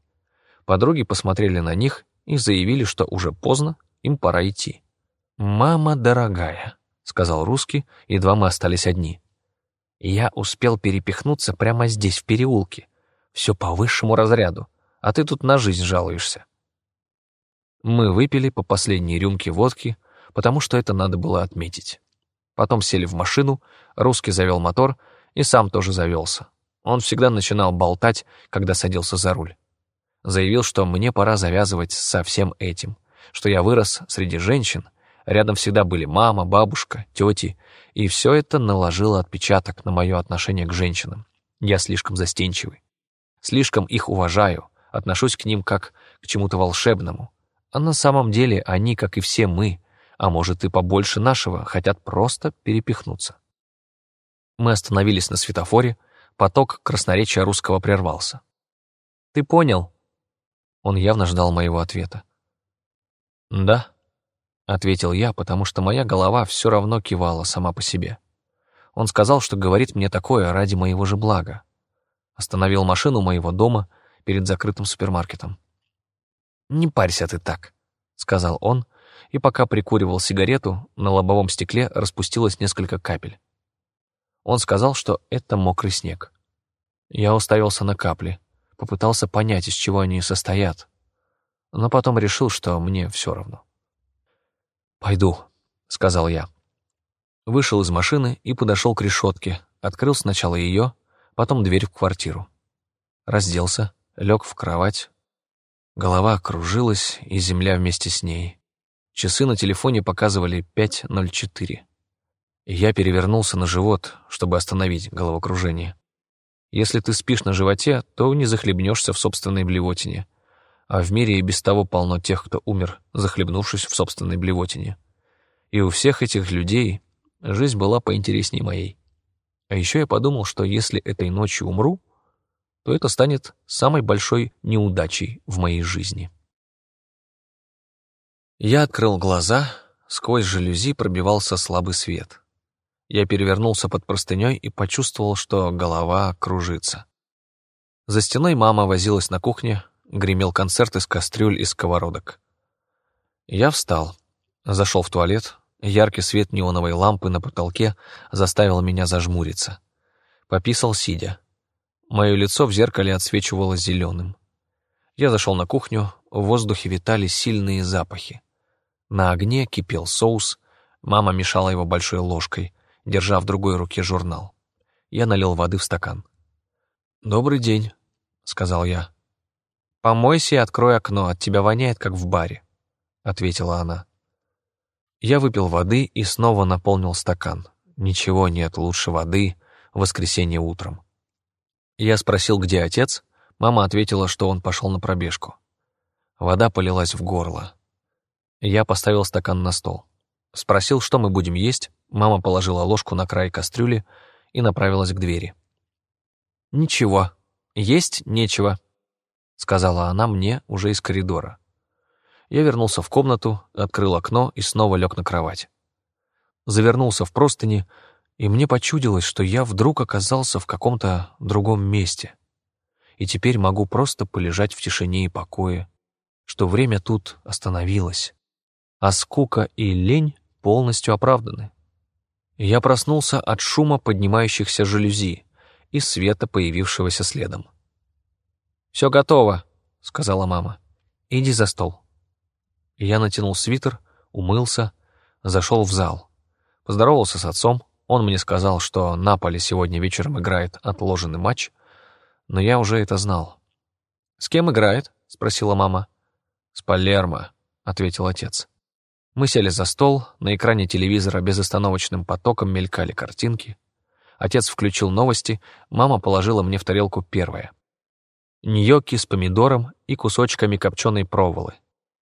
Подруги посмотрели на них и заявили, что уже поздно, им пора идти. «Мама дорогая», — сказал русский, едва мы остались одни. «Я успел перепихнуться прямо здесь, в переулке, все по высшему разряду, а ты тут на жизнь жалуешься. Мы выпили по последней рюмке водки, потому что это надо было отметить. Потом сели в машину, русский завел мотор и сам тоже завелся. Он всегда начинал болтать, когда садился за руль. Заявил, что мне пора завязывать со всем этим, что я вырос среди женщин, рядом всегда были мама, бабушка, тети, и все это наложило отпечаток на мое отношение к женщинам. Я слишком застенчивый. Слишком их уважаю, отношусь к ним как к чему-то волшебному. А на самом деле они, как и все мы, а может и побольше нашего, хотят просто перепихнуться. Мы остановились на светофоре, поток красноречия русского прервался. «Ты понял?» Он явно ждал моего ответа. «Да», — ответил я, потому что моя голова все равно кивала сама по себе. Он сказал, что говорит мне такое ради моего же блага. Остановил машину моего дома перед закрытым супермаркетом. «Не парься ты так», — сказал он, и пока прикуривал сигарету, на лобовом стекле распустилось несколько капель. Он сказал, что это мокрый снег. Я уставился на капли, попытался понять, из чего они состоят, но потом решил, что мне все равно. «Пойду», — сказал я. Вышел из машины и подошел к решетке, открыл сначала ее, потом дверь в квартиру. Разделся, лег в кровать. Голова кружилась, и земля вместе с ней. Часы на телефоне показывали 5.04. Я перевернулся на живот, чтобы остановить головокружение. Если ты спишь на животе, то не захлебнешься в собственной блевотине. А в мире и без того полно тех, кто умер, захлебнувшись в собственной блевотине. И у всех этих людей жизнь была поинтереснее моей. А еще я подумал, что если этой ночью умру, то это станет самой большой неудачей в моей жизни. Я открыл глаза, сквозь жалюзи пробивался слабый свет. Я перевернулся под простыней и почувствовал, что голова кружится. За стеной мама возилась на кухне, гремел концерт из кастрюль и сковородок. Я встал, зашел в туалет, яркий свет неоновой лампы на потолке заставил меня зажмуриться. Пописал сидя. Мое лицо в зеркале отсвечивало зеленым. Я зашел на кухню, в воздухе витали сильные запахи. На огне кипел соус, мама мешала его большой ложкой, держа в другой руке журнал. Я налил воды в стакан. «Добрый день», — сказал я. «Помойся и открой окно, от тебя воняет, как в баре», — ответила она. Я выпил воды и снова наполнил стакан. Ничего нет лучше воды в воскресенье утром. Я спросил, где отец. Мама ответила, что он пошел на пробежку. Вода полилась в горло. Я поставил стакан на стол. Спросил, что мы будем есть. Мама положила ложку на край кастрюли и направилась к двери. «Ничего, есть нечего», — сказала она мне уже из коридора. Я вернулся в комнату, открыл окно и снова лег на кровать. Завернулся в простыни, и мне почудилось, что я вдруг оказался в каком-то другом месте. И теперь могу просто полежать в тишине и покое, что время тут остановилось а скука и лень полностью оправданы. Я проснулся от шума поднимающихся жалюзи и света, появившегося следом. «Все готово», — сказала мама. «Иди за стол». Я натянул свитер, умылся, зашел в зал. Поздоровался с отцом, он мне сказал, что на поле сегодня вечером играет отложенный матч, но я уже это знал. «С кем играет?» — спросила мама. «С Палермо», — ответил отец. Мы сели за стол, на экране телевизора безостановочным потоком мелькали картинки. Отец включил новости, мама положила мне в тарелку первое. Ньокки с помидором и кусочками копченой проволы.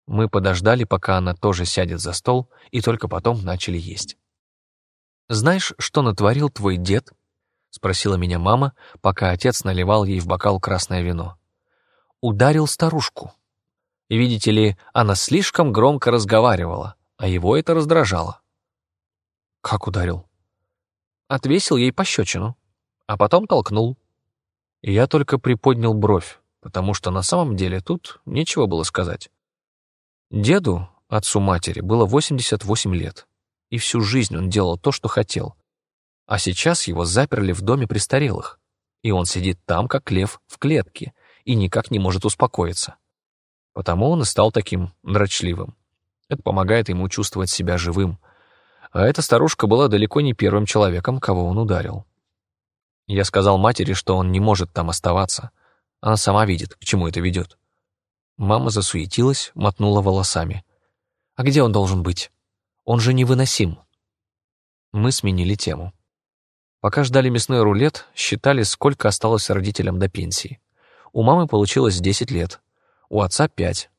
Мы подождали, пока она тоже сядет за стол, и только потом начали есть. «Знаешь, что натворил твой дед?» — спросила меня мама, пока отец наливал ей в бокал красное вино. «Ударил старушку». И, видите ли, она слишком громко разговаривала, а его это раздражало. Как ударил? Отвесил ей пощечину, а потом толкнул. И я только приподнял бровь, потому что на самом деле тут нечего было сказать. Деду, отцу матери, было 88 лет, и всю жизнь он делал то, что хотел. А сейчас его заперли в доме престарелых, и он сидит там, как лев, в клетке, и никак не может успокоиться. Потому он и стал таким дрочливым. Это помогает ему чувствовать себя живым. А эта старушка была далеко не первым человеком, кого он ударил. Я сказал матери, что он не может там оставаться. Она сама видит, к чему это ведет. Мама засуетилась, мотнула волосами. «А где он должен быть? Он же невыносим». Мы сменили тему. Пока ждали мясной рулет, считали, сколько осталось родителям до пенсии. У мамы получилось 10 лет, у отца пять.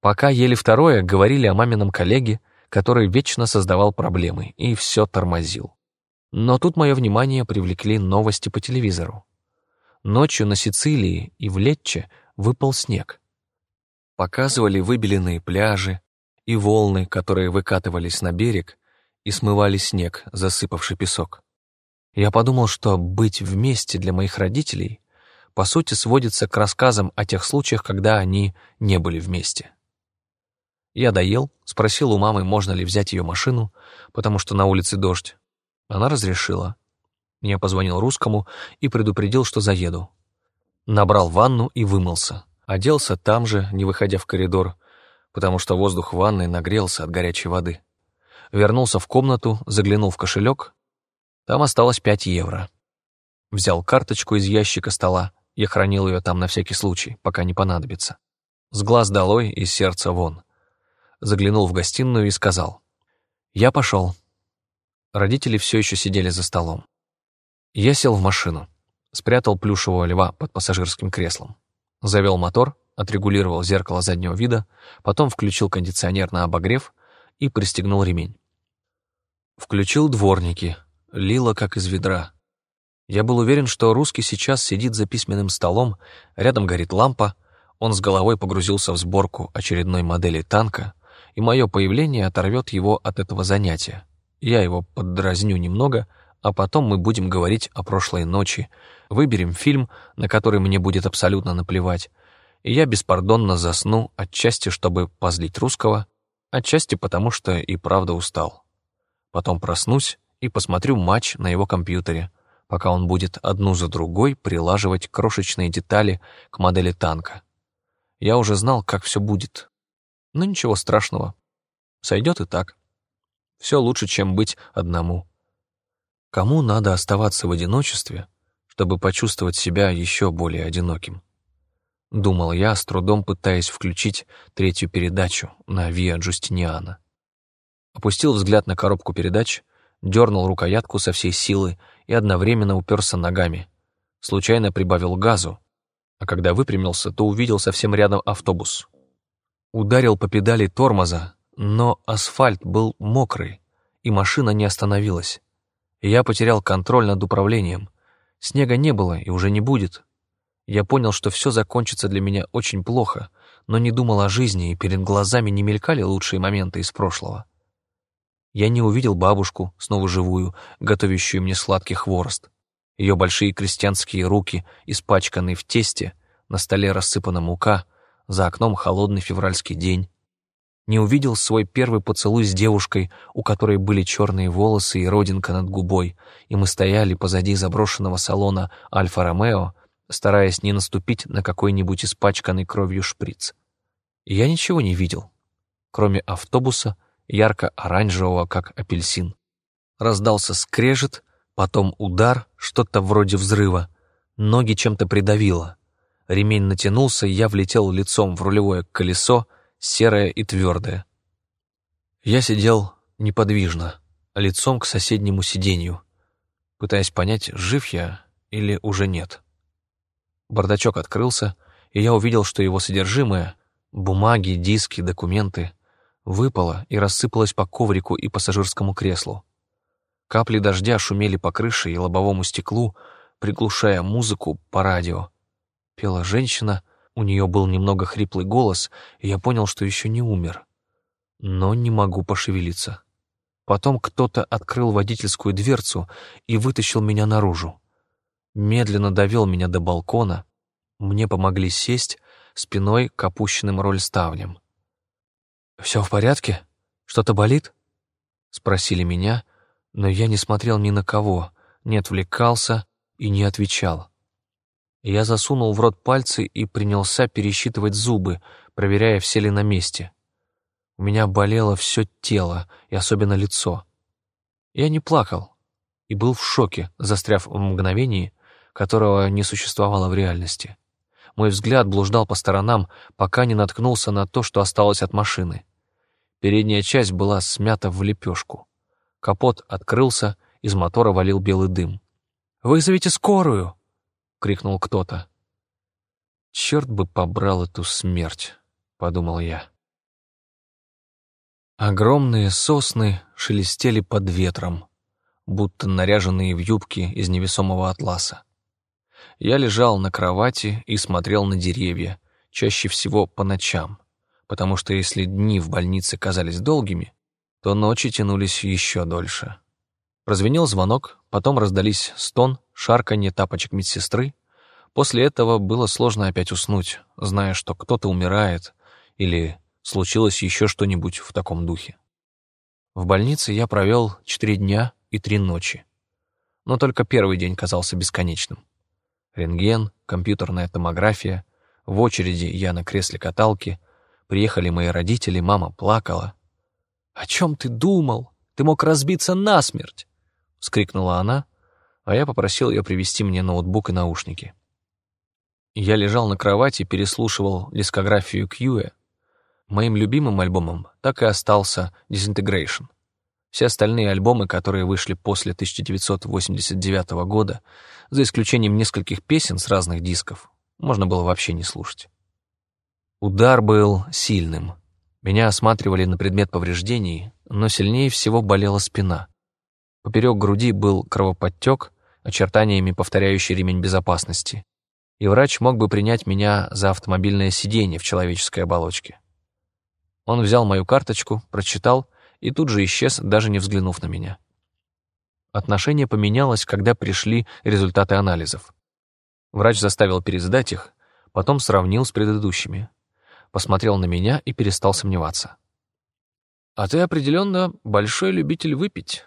Пока ели второе, говорили о мамином коллеге, который вечно создавал проблемы и все тормозил. Но тут мое внимание привлекли новости по телевизору. Ночью на Сицилии и в Летче выпал снег. Показывали выбеленные пляжи и волны, которые выкатывались на берег и смывали снег, засыпавший песок. Я подумал, что быть вместе для моих родителей по сути сводится к рассказам о тех случаях, когда они не были вместе. Я доел, спросил у мамы, можно ли взять ее машину, потому что на улице дождь. Она разрешила. Я позвонил русскому и предупредил, что заеду. Набрал ванну и вымылся. Оделся там же, не выходя в коридор, потому что воздух в ванной нагрелся от горячей воды. Вернулся в комнату, заглянул в кошелек. Там осталось 5 евро. Взял карточку из ящика стола, я хранил ее там на всякий случай, пока не понадобится. С глаз долой и сердца вон. Заглянул в гостиную и сказал. «Я пошел». Родители все еще сидели за столом. Я сел в машину, спрятал плюшевого льва под пассажирским креслом, завел мотор, отрегулировал зеркало заднего вида, потом включил кондиционер на обогрев и пристегнул ремень. Включил дворники, лило как из ведра. Я был уверен, что русский сейчас сидит за письменным столом, рядом горит лампа, он с головой погрузился в сборку очередной модели танка, и мое появление оторвет его от этого занятия. Я его поддразню немного, а потом мы будем говорить о прошлой ночи, выберем фильм, на который мне будет абсолютно наплевать, и я беспардонно засну, отчасти, чтобы позлить русского, отчасти потому, что и правда устал. Потом проснусь и посмотрю матч на его компьютере — пока он будет одну за другой прилаживать крошечные детали к модели танка. Я уже знал, как все будет. Но ничего страшного. Сойдет и так. Все лучше, чем быть одному. Кому надо оставаться в одиночестве, чтобы почувствовать себя еще более одиноким? Думал я, с трудом пытаясь включить третью передачу на Виа Джустиниана. Опустил взгляд на коробку передач, дернул рукоятку со всей силы и одновременно уперся ногами. Случайно прибавил газу, а когда выпрямился, то увидел совсем рядом автобус. Ударил по педали тормоза, но асфальт был мокрый, и машина не остановилась. Я потерял контроль над управлением. Снега не было и уже не будет. Я понял, что все закончится для меня очень плохо, но не думал о жизни, и перед глазами не мелькали лучшие моменты из прошлого. Я не увидел бабушку, снова живую, готовящую мне сладкий хворост. Ее большие крестьянские руки, испачканные в тесте, на столе рассыпана мука, за окном холодный февральский день. Не увидел свой первый поцелуй с девушкой, у которой были черные волосы и родинка над губой, и мы стояли позади заброшенного салона «Альфа-Ромео», стараясь не наступить на какой-нибудь испачканный кровью шприц. я ничего не видел, кроме автобуса — ярко-оранжевого, как апельсин. Раздался скрежет, потом удар, что-то вроде взрыва. Ноги чем-то придавило. Ремень натянулся, я влетел лицом в рулевое колесо, серое и твердое. Я сидел неподвижно, лицом к соседнему сиденью, пытаясь понять, жив я или уже нет. Бардачок открылся, и я увидел, что его содержимое — бумаги, диски, документы выпала и рассыпалась по коврику и пассажирскому креслу. Капли дождя шумели по крыше и лобовому стеклу, приглушая музыку по радио. Пела женщина, у нее был немного хриплый голос, и я понял, что еще не умер. Но не могу пошевелиться. Потом кто-то открыл водительскую дверцу и вытащил меня наружу. Медленно довел меня до балкона. Мне помогли сесть спиной к опущенным рольставням. «Все в порядке? Что-то болит?» Спросили меня, но я не смотрел ни на кого, не отвлекался и не отвечал. Я засунул в рот пальцы и принялся пересчитывать зубы, проверяя, все ли на месте. У меня болело все тело и особенно лицо. Я не плакал и был в шоке, застряв в мгновении, которого не существовало в реальности. Мой взгляд блуждал по сторонам, пока не наткнулся на то, что осталось от машины. Передняя часть была смята в лепешку. Капот открылся, из мотора валил белый дым. «Вызовите скорую!» — крикнул кто-то. «Черт бы побрал эту смерть!» — подумал я. Огромные сосны шелестели под ветром, будто наряженные в юбки из невесомого атласа. Я лежал на кровати и смотрел на деревья, чаще всего по ночам потому что если дни в больнице казались долгими, то ночи тянулись еще дольше. Прозвенел звонок, потом раздались стон, шарканье тапочек медсестры. После этого было сложно опять уснуть, зная, что кто-то умирает или случилось еще что-нибудь в таком духе. В больнице я провел четыре дня и три ночи. Но только первый день казался бесконечным. Рентген, компьютерная томография, в очереди я на кресле каталки, приехали мои родители, мама плакала. «О чем ты думал? Ты мог разбиться насмерть!» — вскрикнула она, а я попросил ее привезти мне ноутбук и наушники. Я лежал на кровати переслушивал дискографию Кьюэ. Моим любимым альбомом так и остался Disintegration. Все остальные альбомы, которые вышли после 1989 года, за исключением нескольких песен с разных дисков, можно было вообще не слушать. Удар был сильным. Меня осматривали на предмет повреждений, но сильнее всего болела спина. Поперек груди был кровоподтек, очертаниями повторяющий ремень безопасности, и врач мог бы принять меня за автомобильное сиденье в человеческой оболочке. Он взял мою карточку, прочитал и тут же исчез, даже не взглянув на меня. Отношение поменялось, когда пришли результаты анализов. Врач заставил пересдать их, потом сравнил с предыдущими. Посмотрел на меня и перестал сомневаться. «А ты определенно большой любитель выпить.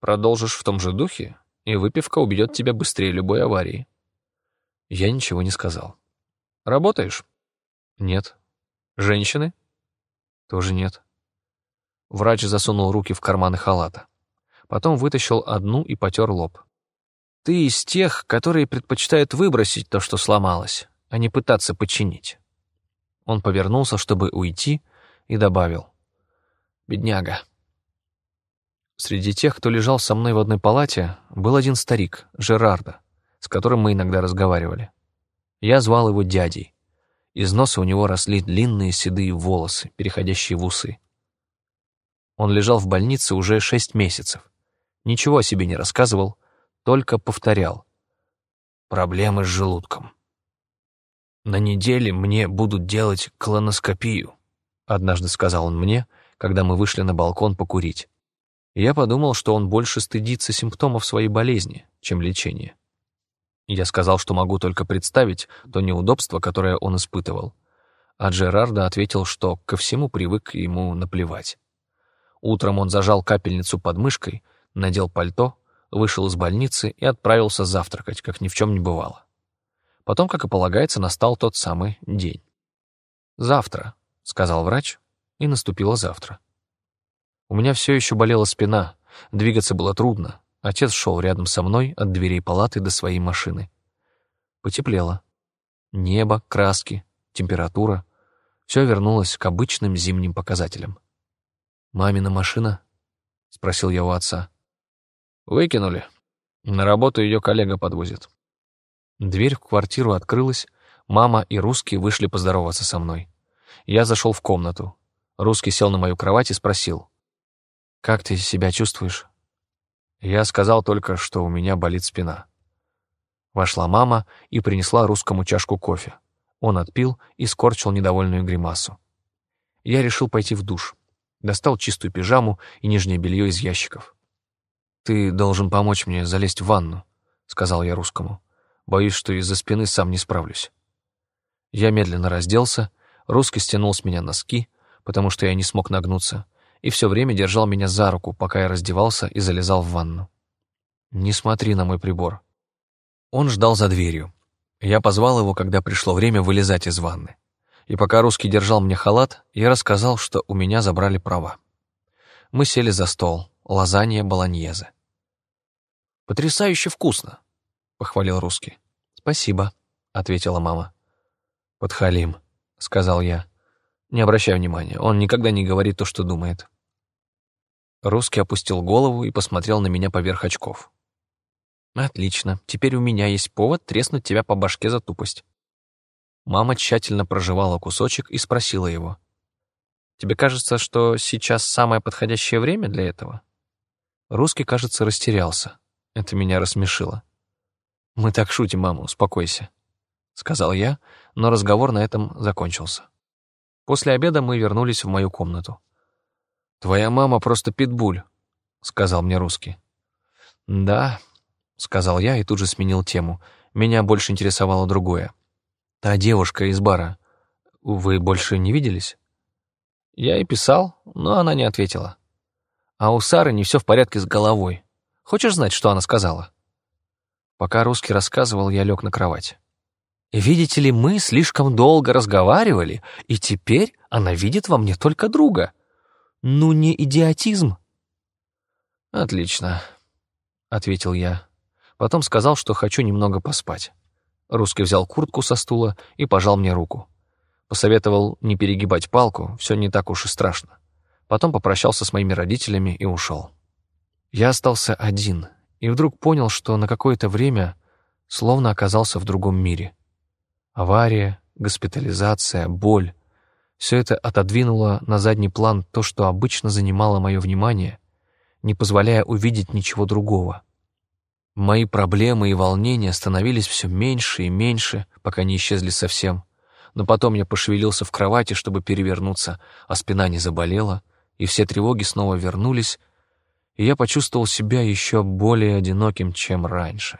Продолжишь в том же духе, и выпивка убьет тебя быстрее любой аварии». Я ничего не сказал. «Работаешь?» «Нет». «Женщины?» «Тоже нет». Врач засунул руки в карманы халата. Потом вытащил одну и потер лоб. «Ты из тех, которые предпочитают выбросить то, что сломалось, а не пытаться починить». Он повернулся, чтобы уйти, и добавил. «Бедняга». Среди тех, кто лежал со мной в одной палате, был один старик, Жерардо с которым мы иногда разговаривали. Я звал его дядей. Из носа у него росли длинные седые волосы, переходящие в усы. Он лежал в больнице уже шесть месяцев. Ничего о себе не рассказывал, только повторял. Проблемы с желудком. «На неделе мне будут делать колоноскопию», — однажды сказал он мне, когда мы вышли на балкон покурить. Я подумал, что он больше стыдится симптомов своей болезни, чем лечения. Я сказал, что могу только представить то неудобство, которое он испытывал. А Джерардо ответил, что ко всему привык и ему наплевать. Утром он зажал капельницу под мышкой, надел пальто, вышел из больницы и отправился завтракать, как ни в чем не бывало. Потом, как и полагается, настал тот самый день. «Завтра», — сказал врач, и наступило завтра. У меня все еще болела спина, двигаться было трудно, Отец шел рядом со мной от дверей палаты до своей машины. Потеплело. Небо, краски, температура. Все вернулось к обычным зимним показателям. «Мамина машина?» — спросил я у отца. «Выкинули. На работу ее коллега подвозит». Дверь в квартиру открылась, мама и русский вышли поздороваться со мной. Я зашел в комнату. Русский сел на мою кровать и спросил. «Как ты себя чувствуешь?» Я сказал только, что у меня болит спина. Вошла мама и принесла русскому чашку кофе. Он отпил и скорчил недовольную гримасу. Я решил пойти в душ. Достал чистую пижаму и нижнее белье из ящиков. «Ты должен помочь мне залезть в ванну», — сказал я русскому. «Боюсь, что из-за спины сам не справлюсь». Я медленно разделся, русский стянул с меня носки, потому что я не смог нагнуться, и все время держал меня за руку, пока я раздевался и залезал в ванну. «Не смотри на мой прибор». Он ждал за дверью. Я позвал его, когда пришло время вылезать из ванны. И пока русский держал мне халат, я рассказал, что у меня забрали права. Мы сели за стол, лазанья болоньезе. «Потрясающе вкусно», — похвалил русский. «Спасибо», — ответила мама. «Подхалим», — сказал я. «Не обращай внимания, он никогда не говорит то, что думает». Русский опустил голову и посмотрел на меня поверх очков. «Отлично. Теперь у меня есть повод треснуть тебя по башке за тупость». Мама тщательно прожевала кусочек и спросила его. «Тебе кажется, что сейчас самое подходящее время для этого?» Русский, кажется, растерялся. Это меня рассмешило. «Мы так шутим, мама, успокойся», — сказал я, но разговор на этом закончился. После обеда мы вернулись в мою комнату. «Твоя мама просто питбуль», — сказал мне русский. «Да», — сказал я и тут же сменил тему. Меня больше интересовало другое. «Та девушка из бара. Вы больше не виделись?» Я и писал, но она не ответила. А у Сары не все в порядке с головой. Хочешь знать, что она сказала? Пока русский рассказывал, я лег на кровать. Видите ли, мы слишком долго разговаривали, и теперь она видит во мне только друга. Ну, не идиотизм. Отлично, ответил я. Потом сказал, что хочу немного поспать. Русский взял куртку со стула и пожал мне руку. Посоветовал не перегибать палку, все не так уж и страшно. Потом попрощался с моими родителями и ушел. Я остался один и вдруг понял, что на какое-то время словно оказался в другом мире. Авария, госпитализация, боль — все это отодвинуло на задний план то, что обычно занимало мое внимание, не позволяя увидеть ничего другого. Мои проблемы и волнения становились все меньше и меньше, пока не исчезли совсем. Но потом я пошевелился в кровати, чтобы перевернуться, а спина не заболела, и все тревоги снова вернулись, и я почувствовал себя еще более одиноким, чем раньше.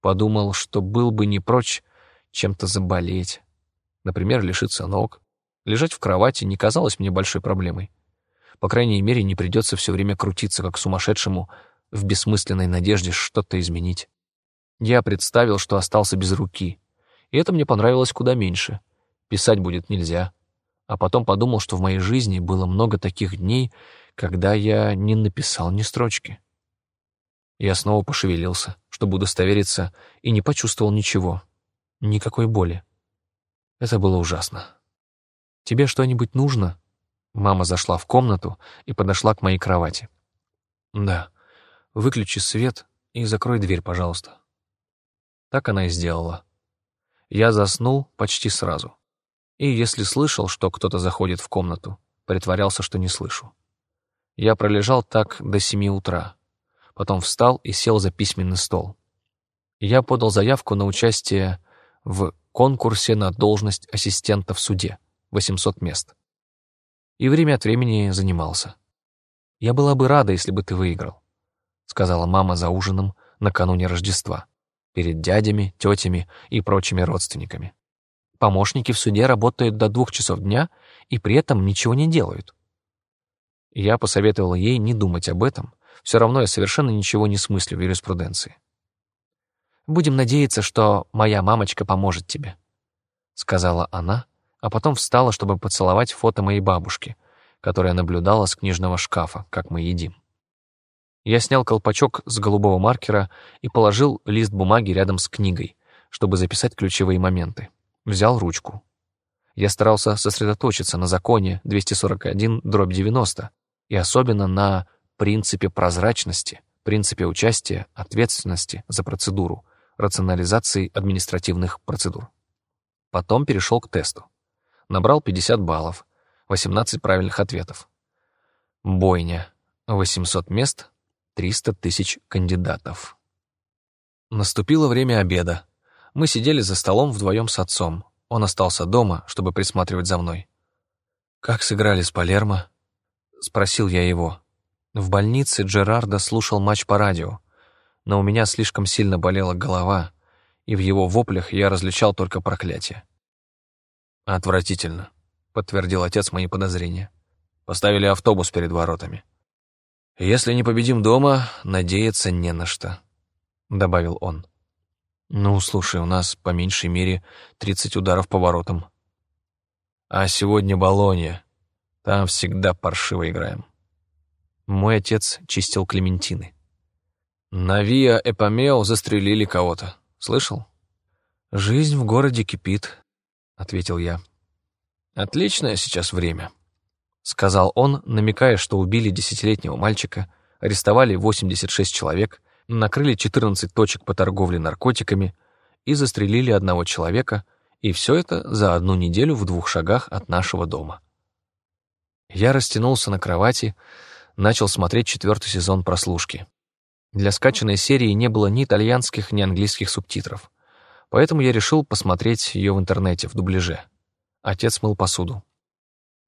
Подумал, что был бы не прочь чем-то заболеть, например, лишиться ног. Лежать в кровати не казалось мне большой проблемой. По крайней мере, не придется все время крутиться, как сумасшедшему, в бессмысленной надежде что-то изменить. Я представил, что остался без руки, и это мне понравилось куда меньше. Писать будет нельзя. А потом подумал, что в моей жизни было много таких дней, когда я не написал ни строчки. Я снова пошевелился, чтобы удостовериться, и не почувствовал ничего. Никакой боли. Это было ужасно. «Тебе что-нибудь нужно?» Мама зашла в комнату и подошла к моей кровати. «Да, выключи свет и закрой дверь, пожалуйста». Так она и сделала. Я заснул почти сразу. И если слышал, что кто-то заходит в комнату, притворялся, что не слышу. Я пролежал так до семи утра. Потом встал и сел за письменный стол. Я подал заявку на участие в конкурсе на должность ассистента в суде, 800 мест. И время от времени занимался. «Я была бы рада, если бы ты выиграл», — сказала мама за ужином накануне Рождества, перед дядями, тетями и прочими родственниками. Помощники в суде работают до двух часов дня и при этом ничего не делают. Я посоветовал ей не думать об этом, все равно я совершенно ничего не смыслю в юриспруденции. Будем надеяться, что моя мамочка поможет тебе», — сказала она, а потом встала, чтобы поцеловать фото моей бабушки, которая наблюдала с книжного шкафа, как мы едим. Я снял колпачок с голубого маркера и положил лист бумаги рядом с книгой, чтобы записать ключевые моменты. Взял ручку. Я старался сосредоточиться на законе 241-90 и особенно на принципе прозрачности, принципе участия, ответственности за процедуру, рационализации административных процедур. Потом перешел к тесту. Набрал 50 баллов, 18 правильных ответов. Бойня. 800 мест, 300 тысяч кандидатов. Наступило время обеда. Мы сидели за столом вдвоем с отцом. Он остался дома, чтобы присматривать за мной. «Как сыграли с Палермо?» — спросил я его. В больнице Джерардо слушал матч по радио но у меня слишком сильно болела голова, и в его воплях я различал только проклятие. «Отвратительно», — подтвердил отец мои подозрения. «Поставили автобус перед воротами. Если не победим дома, надеяться не на что», — добавил он. «Ну, слушай, у нас по меньшей мере тридцать ударов по воротам. А сегодня Болонья. Там всегда паршиво играем». Мой отец чистил клементины. На Виа Эпомео застрелили кого-то. Слышал? Жизнь в городе кипит, ответил я. Отличное сейчас время, сказал он, намекая, что убили десятилетнего мальчика, арестовали 86 человек, накрыли 14 точек по торговле наркотиками и застрелили одного человека, и все это за одну неделю в двух шагах от нашего дома. Я растянулся на кровати, начал смотреть четвертый сезон прослушки. Для скачанной серии не было ни итальянских, ни английских субтитров. Поэтому я решил посмотреть ее в интернете в дубляже. Отец мыл посуду.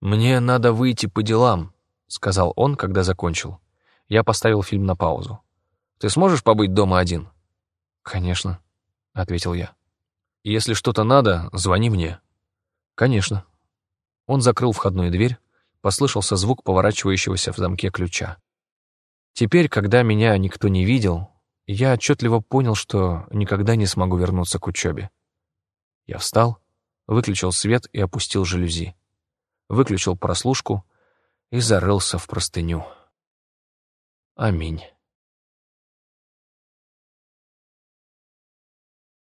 «Мне надо выйти по делам», — сказал он, когда закончил. Я поставил фильм на паузу. «Ты сможешь побыть дома один?» «Конечно», — ответил я. «Если что-то надо, звони мне». «Конечно». Он закрыл входную дверь, послышался звук поворачивающегося в замке ключа. Теперь, когда меня никто не видел, я отчетливо понял, что никогда не смогу вернуться к учебе. Я встал, выключил свет и опустил жалюзи. Выключил прослушку и зарылся в простыню. Аминь.